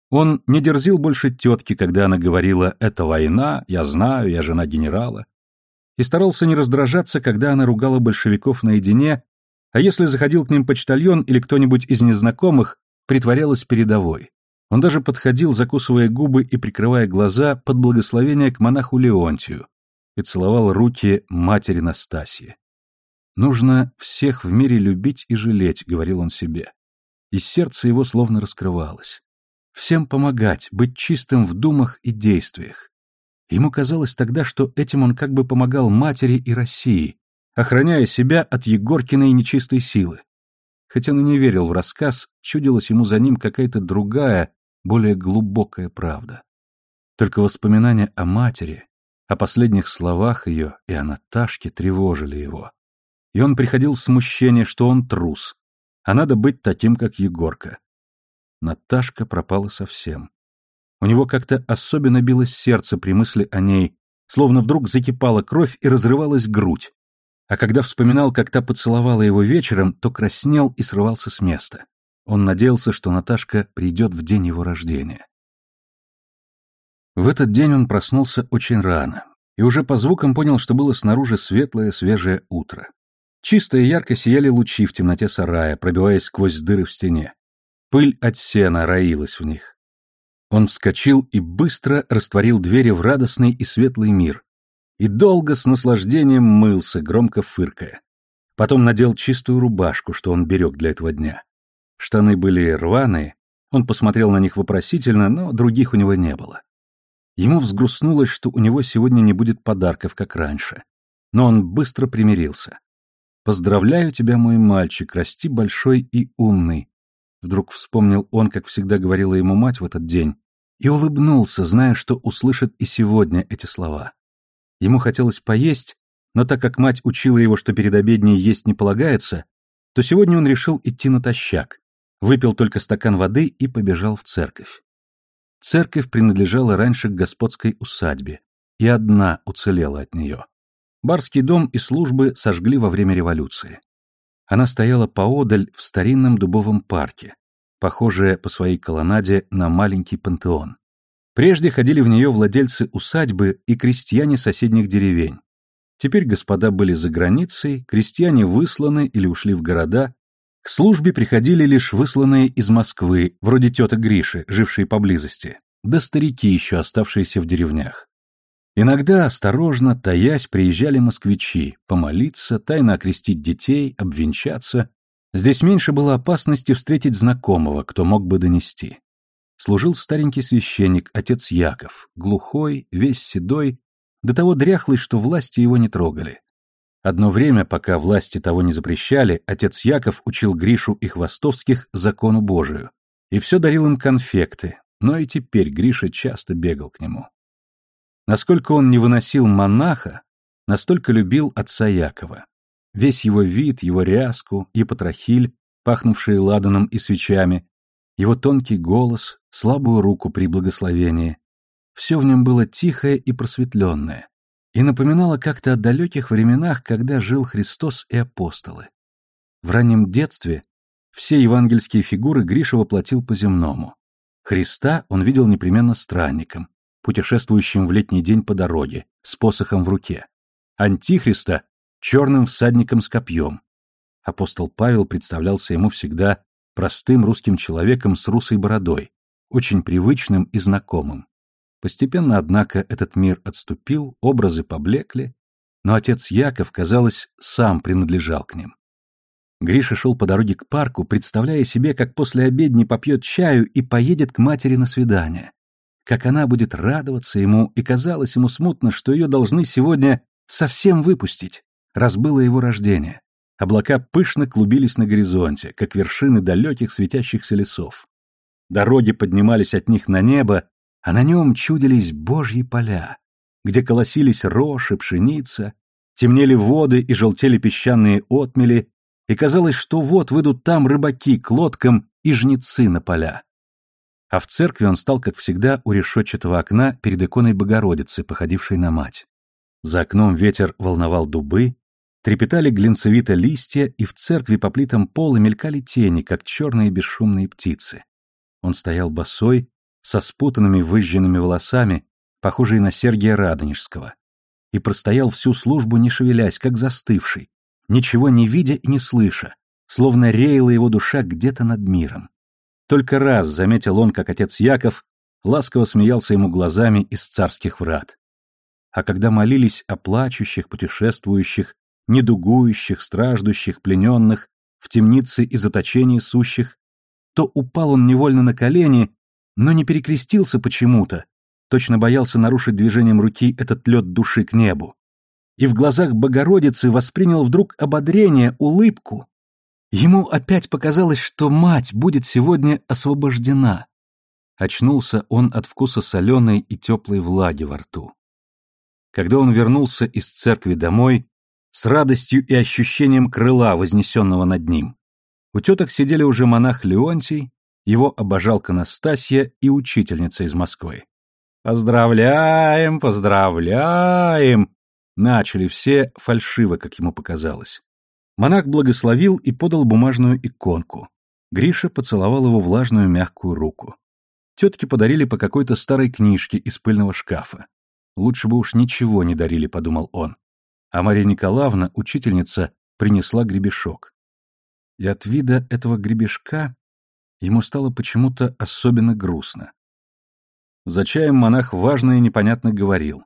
Он не дерзил больше тетке, когда она говорила «это война, я знаю, я жена генерала», и старался не раздражаться, когда она ругала большевиков наедине, а если заходил к ним почтальон или кто-нибудь из незнакомых, притворялась передовой. Он даже подходил, закусывая губы и прикрывая глаза под благословение к монаху Леонтию и целовал руки матери Настасьи. «Нужно всех в мире любить и жалеть», — говорил он себе. И сердце его словно раскрывалось. Всем помогать, быть чистым в думах и действиях. Ему казалось тогда, что этим он как бы помогал матери и России, охраняя себя от Егоркиной нечистой силы. Хотя он и не верил в рассказ, чудилась ему за ним какая-то другая, более глубокая правда. Только воспоминания о матери, о последних словах ее и о Наташке тревожили его и он приходил в смущение, что он трус, а надо быть таким, как Егорка. Наташка пропала совсем. У него как-то особенно билось сердце при мысли о ней, словно вдруг закипала кровь и разрывалась грудь. А когда вспоминал, как та поцеловала его вечером, то краснел и срывался с места. Он надеялся, что Наташка придет в день его рождения. В этот день он проснулся очень рано и уже по звукам понял, что было снаружи светлое, свежее утро. Чисто и ярко сияли лучи в темноте сарая, пробиваясь сквозь дыры в стене. Пыль от сена роилась в них. Он вскочил и быстро растворил двери в радостный и светлый мир. И долго с наслаждением мылся, громко фыркая. Потом надел чистую рубашку, что он берег для этого дня. Штаны были рваные, он посмотрел на них вопросительно, но других у него не было. Ему взгрустнулось, что у него сегодня не будет подарков, как раньше. Но он быстро примирился. «Поздравляю тебя, мой мальчик, расти большой и умный», Вдруг вспомнил он, как всегда говорила ему мать в этот день, и улыбнулся, зная, что услышит и сегодня эти слова. Ему хотелось поесть, но так как мать учила его, что перед обедней есть не полагается, то сегодня он решил идти натощак, выпил только стакан воды и побежал в церковь. Церковь принадлежала раньше к господской усадьбе, и одна уцелела от нее. Барский дом и службы сожгли во время революции. Она стояла поодаль в старинном дубовом парке, похожая по своей колоннаде на маленький пантеон. Прежде ходили в нее владельцы усадьбы и крестьяне соседних деревень. Теперь господа были за границей, крестьяне высланы или ушли в города. К службе приходили лишь высланные из Москвы, вроде теток Гриши, жившие поблизости, да старики, еще оставшиеся в деревнях. Иногда, осторожно, таясь, приезжали москвичи, помолиться, тайно окрестить детей, обвенчаться. Здесь меньше было опасности встретить знакомого, кто мог бы донести. Служил старенький священник, отец Яков, глухой, весь седой, до того дряхлый, что власти его не трогали. Одно время, пока власти того не запрещали, отец Яков учил Гришу и Хвостовских закону Божию. И все дарил им конфекты, но и теперь Гриша часто бегал к нему. Насколько он не выносил монаха, настолько любил отца Якова. Весь его вид, его ряску и потрохиль, пахнувшие ладаном и свечами, его тонкий голос, слабую руку при благословении. Все в нем было тихое и просветленное, и напоминало как-то о далеких временах, когда жил Христос и апостолы. В раннем детстве все евангельские фигуры Гриша воплотил по-земному. Христа он видел непременно странником, путешествующим в летний день по дороге, с посохом в руке. Антихриста — черным всадником с копьем. Апостол Павел представлялся ему всегда простым русским человеком с русой бородой, очень привычным и знакомым. Постепенно, однако, этот мир отступил, образы поблекли, но отец Яков, казалось, сам принадлежал к ним. Гриша шел по дороге к парку, представляя себе, как после обедни попьет чаю и поедет к матери на свидание. Как она будет радоваться ему, и казалось ему смутно, что ее должны сегодня совсем выпустить, раз было его рождение. Облака пышно клубились на горизонте, как вершины далеких светящихся лесов. Дороги поднимались от них на небо, а на нем чудились божьи поля, где колосились рожь и пшеница, темнели воды и желтели песчаные отмели, и казалось, что вот выйдут там рыбаки к лодкам и жнецы на поля. А в церкви он стал, как всегда, у решетчатого окна перед иконой Богородицы, походившей на мать. За окном ветер волновал дубы, Трепетали глинцевито листья, и в церкви по плитам пола мелькали тени, как черные бесшумные птицы. Он стоял босой, со спутанными выжженными волосами, похожие на Сергия Радонежского, и простоял всю службу, не шевелясь, как застывший, ничего не видя и не слыша, словно реяла его душа где-то над миром. Только раз заметил он, как отец Яков ласково смеялся ему глазами из царских врат. А когда молились о плачущих, путешествующих, недугующих, страждущих, плененных, в темнице и заточении сущих, то упал он невольно на колени, но не перекрестился почему-то, точно боялся нарушить движением руки этот лед души к небу. И в глазах Богородицы воспринял вдруг ободрение, улыбку. Ему опять показалось, что мать будет сегодня освобождена. Очнулся он от вкуса соленой и теплой влаги во рту. Когда он вернулся из церкви домой, с радостью и ощущением крыла, вознесенного над ним. У теток сидели уже монах Леонтий, его обожалка Настасья и учительница из Москвы. «Поздравляем, поздравляем!» Начали все фальшиво, как ему показалось. Монах благословил и подал бумажную иконку. Гриша поцеловал его влажную мягкую руку. Тетки подарили по какой-то старой книжке из пыльного шкафа. Лучше бы уж ничего не дарили, подумал он а Мария Николаевна, учительница, принесла гребешок. И от вида этого гребешка ему стало почему-то особенно грустно. За чаем монах важно и непонятно говорил.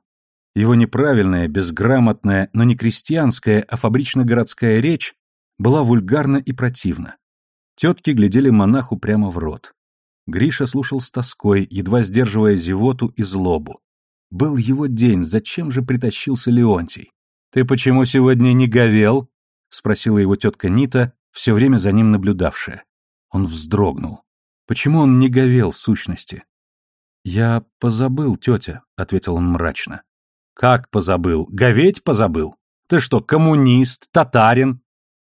Его неправильная, безграмотная, но не крестьянская, а фабрично-городская речь была вульгарна и противна. Тетки глядели монаху прямо в рот. Гриша слушал с тоской, едва сдерживая зевоту и злобу. Был его день, зачем же притащился Леонтий? «Ты почему сегодня не говел?» — спросила его тетка Нита, все время за ним наблюдавшая. Он вздрогнул. Почему он не говел в сущности? «Я позабыл, тетя», — ответил он мрачно. «Как позабыл? Говеть позабыл? Ты что, коммунист, татарин?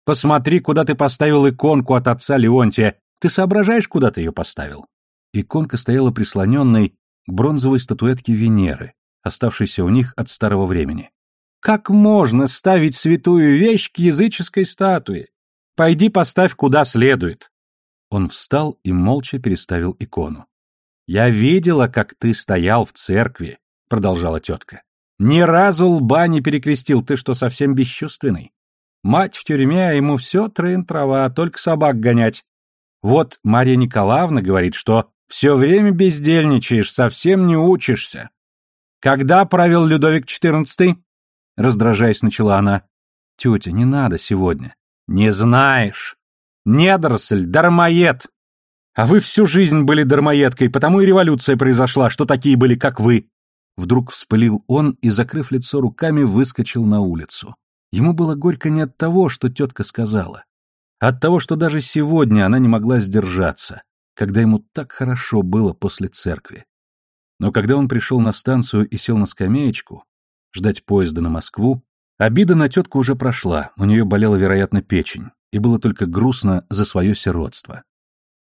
Посмотри, куда ты поставил иконку от отца Леонтия. Ты соображаешь, куда ты ее поставил?» Иконка стояла прислоненной к бронзовой статуэтке Венеры, оставшейся у них от старого времени. Как можно ставить святую вещь к языческой статуе? Пойди поставь куда следует. Он встал и молча переставил икону. «Я видела, как ты стоял в церкви», — продолжала тетка. «Ни разу лба не перекрестил, ты что, совсем бесчувственный? Мать в тюрьме, а ему все трын-трава, только собак гонять. Вот Марья Николаевна говорит, что все время бездельничаешь, совсем не учишься. Когда правил Людовик XIV? Раздражаясь, начала она. «Тетя, не надо сегодня». «Не знаешь. Недоросль, дармоед. А вы всю жизнь были дармоедкой, потому и революция произошла, что такие были, как вы». Вдруг вспылил он и, закрыв лицо руками, выскочил на улицу. Ему было горько не от того, что тетка сказала, а от того, что даже сегодня она не могла сдержаться, когда ему так хорошо было после церкви. Но когда он пришел на станцию и сел на скамеечку, ждать поезда на Москву, обида на тетку уже прошла, у нее болела, вероятно, печень, и было только грустно за свое сиротство.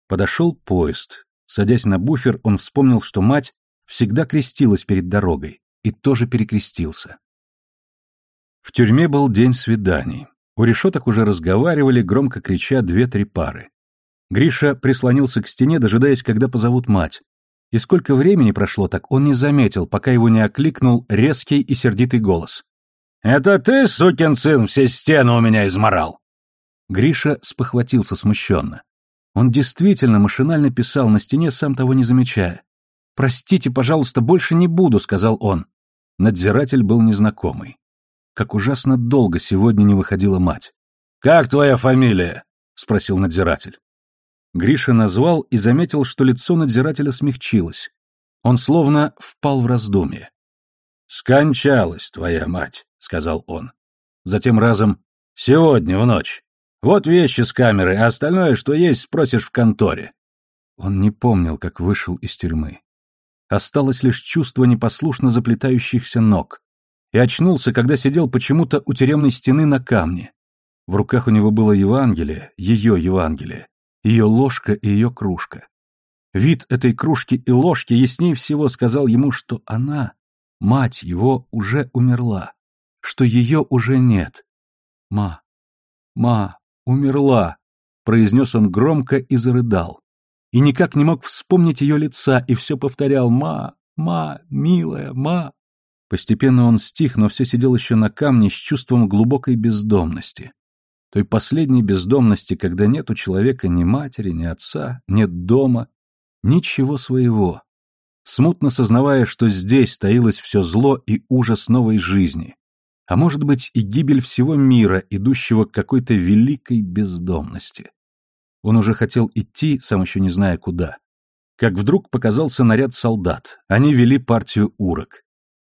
Подошел поезд. Садясь на буфер, он вспомнил, что мать всегда крестилась перед дорогой, и тоже перекрестился. В тюрьме был день свиданий. У решеток уже разговаривали, громко крича две-три пары. Гриша прислонился к стене, дожидаясь, когда позовут мать. И сколько времени прошло так, он не заметил, пока его не окликнул резкий и сердитый голос. «Это ты, сукин сын, все стены у меня изморал!» Гриша спохватился смущенно. Он действительно машинально писал на стене, сам того не замечая. «Простите, пожалуйста, больше не буду», — сказал он. Надзиратель был незнакомый. Как ужасно долго сегодня не выходила мать. «Как твоя фамилия?» — спросил надзиратель. Гриша назвал и заметил, что лицо надзирателя смягчилось. Он словно впал в раздумье. «Скончалась твоя мать», — сказал он. Затем разом «Сегодня в ночь. Вот вещи с камеры, а остальное, что есть, спросишь в конторе». Он не помнил, как вышел из тюрьмы. Осталось лишь чувство непослушно заплетающихся ног. И очнулся, когда сидел почему-то у тюремной стены на камне. В руках у него было Евангелие, ее Евангелие, ее ложка и ее кружка. Вид этой кружки и ложки яснее всего сказал ему, что она, мать его, уже умерла, что ее уже нет. «Ма, ма, умерла», — произнес он громко и зарыдал и никак не мог вспомнить ее лица, и все повторял «Ма! Ма! Милая! Ма!». Постепенно он стих, но все сидел еще на камне с чувством глубокой бездомности. Той последней бездомности, когда нет у человека ни матери, ни отца, нет дома, ничего своего. Смутно сознавая, что здесь таилось все зло и ужас новой жизни, а может быть и гибель всего мира, идущего к какой-то великой бездомности. Он уже хотел идти, сам еще не зная куда. Как вдруг показался наряд солдат. Они вели партию урок.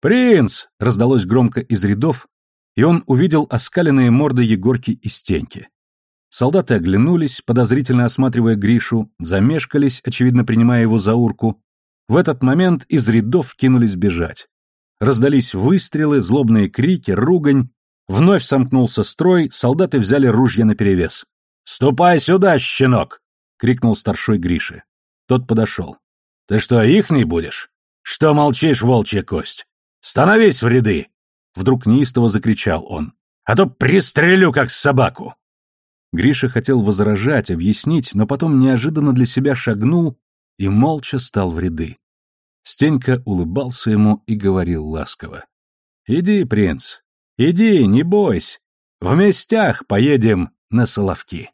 «Принц!» — раздалось громко из рядов, и он увидел оскаленные морды Егорки и Стеньки. Солдаты оглянулись, подозрительно осматривая Гришу, замешкались, очевидно принимая его за урку. В этот момент из рядов кинулись бежать. Раздались выстрелы, злобные крики, ругань. Вновь сомкнулся строй, солдаты взяли ружья наперевес. «Ступай сюда, щенок!» — крикнул старшой Грише. Тот подошел. «Ты что, ихний будешь? Что молчишь, волчья кость? Становись в ряды!» Вдруг неистово закричал он. «А то пристрелю, как собаку!» Гриша хотел возражать, объяснить, но потом неожиданно для себя шагнул и молча стал в ряды. Стенька улыбался ему и говорил ласково. «Иди, принц, иди, не бойся. В местях поедем на Соловки.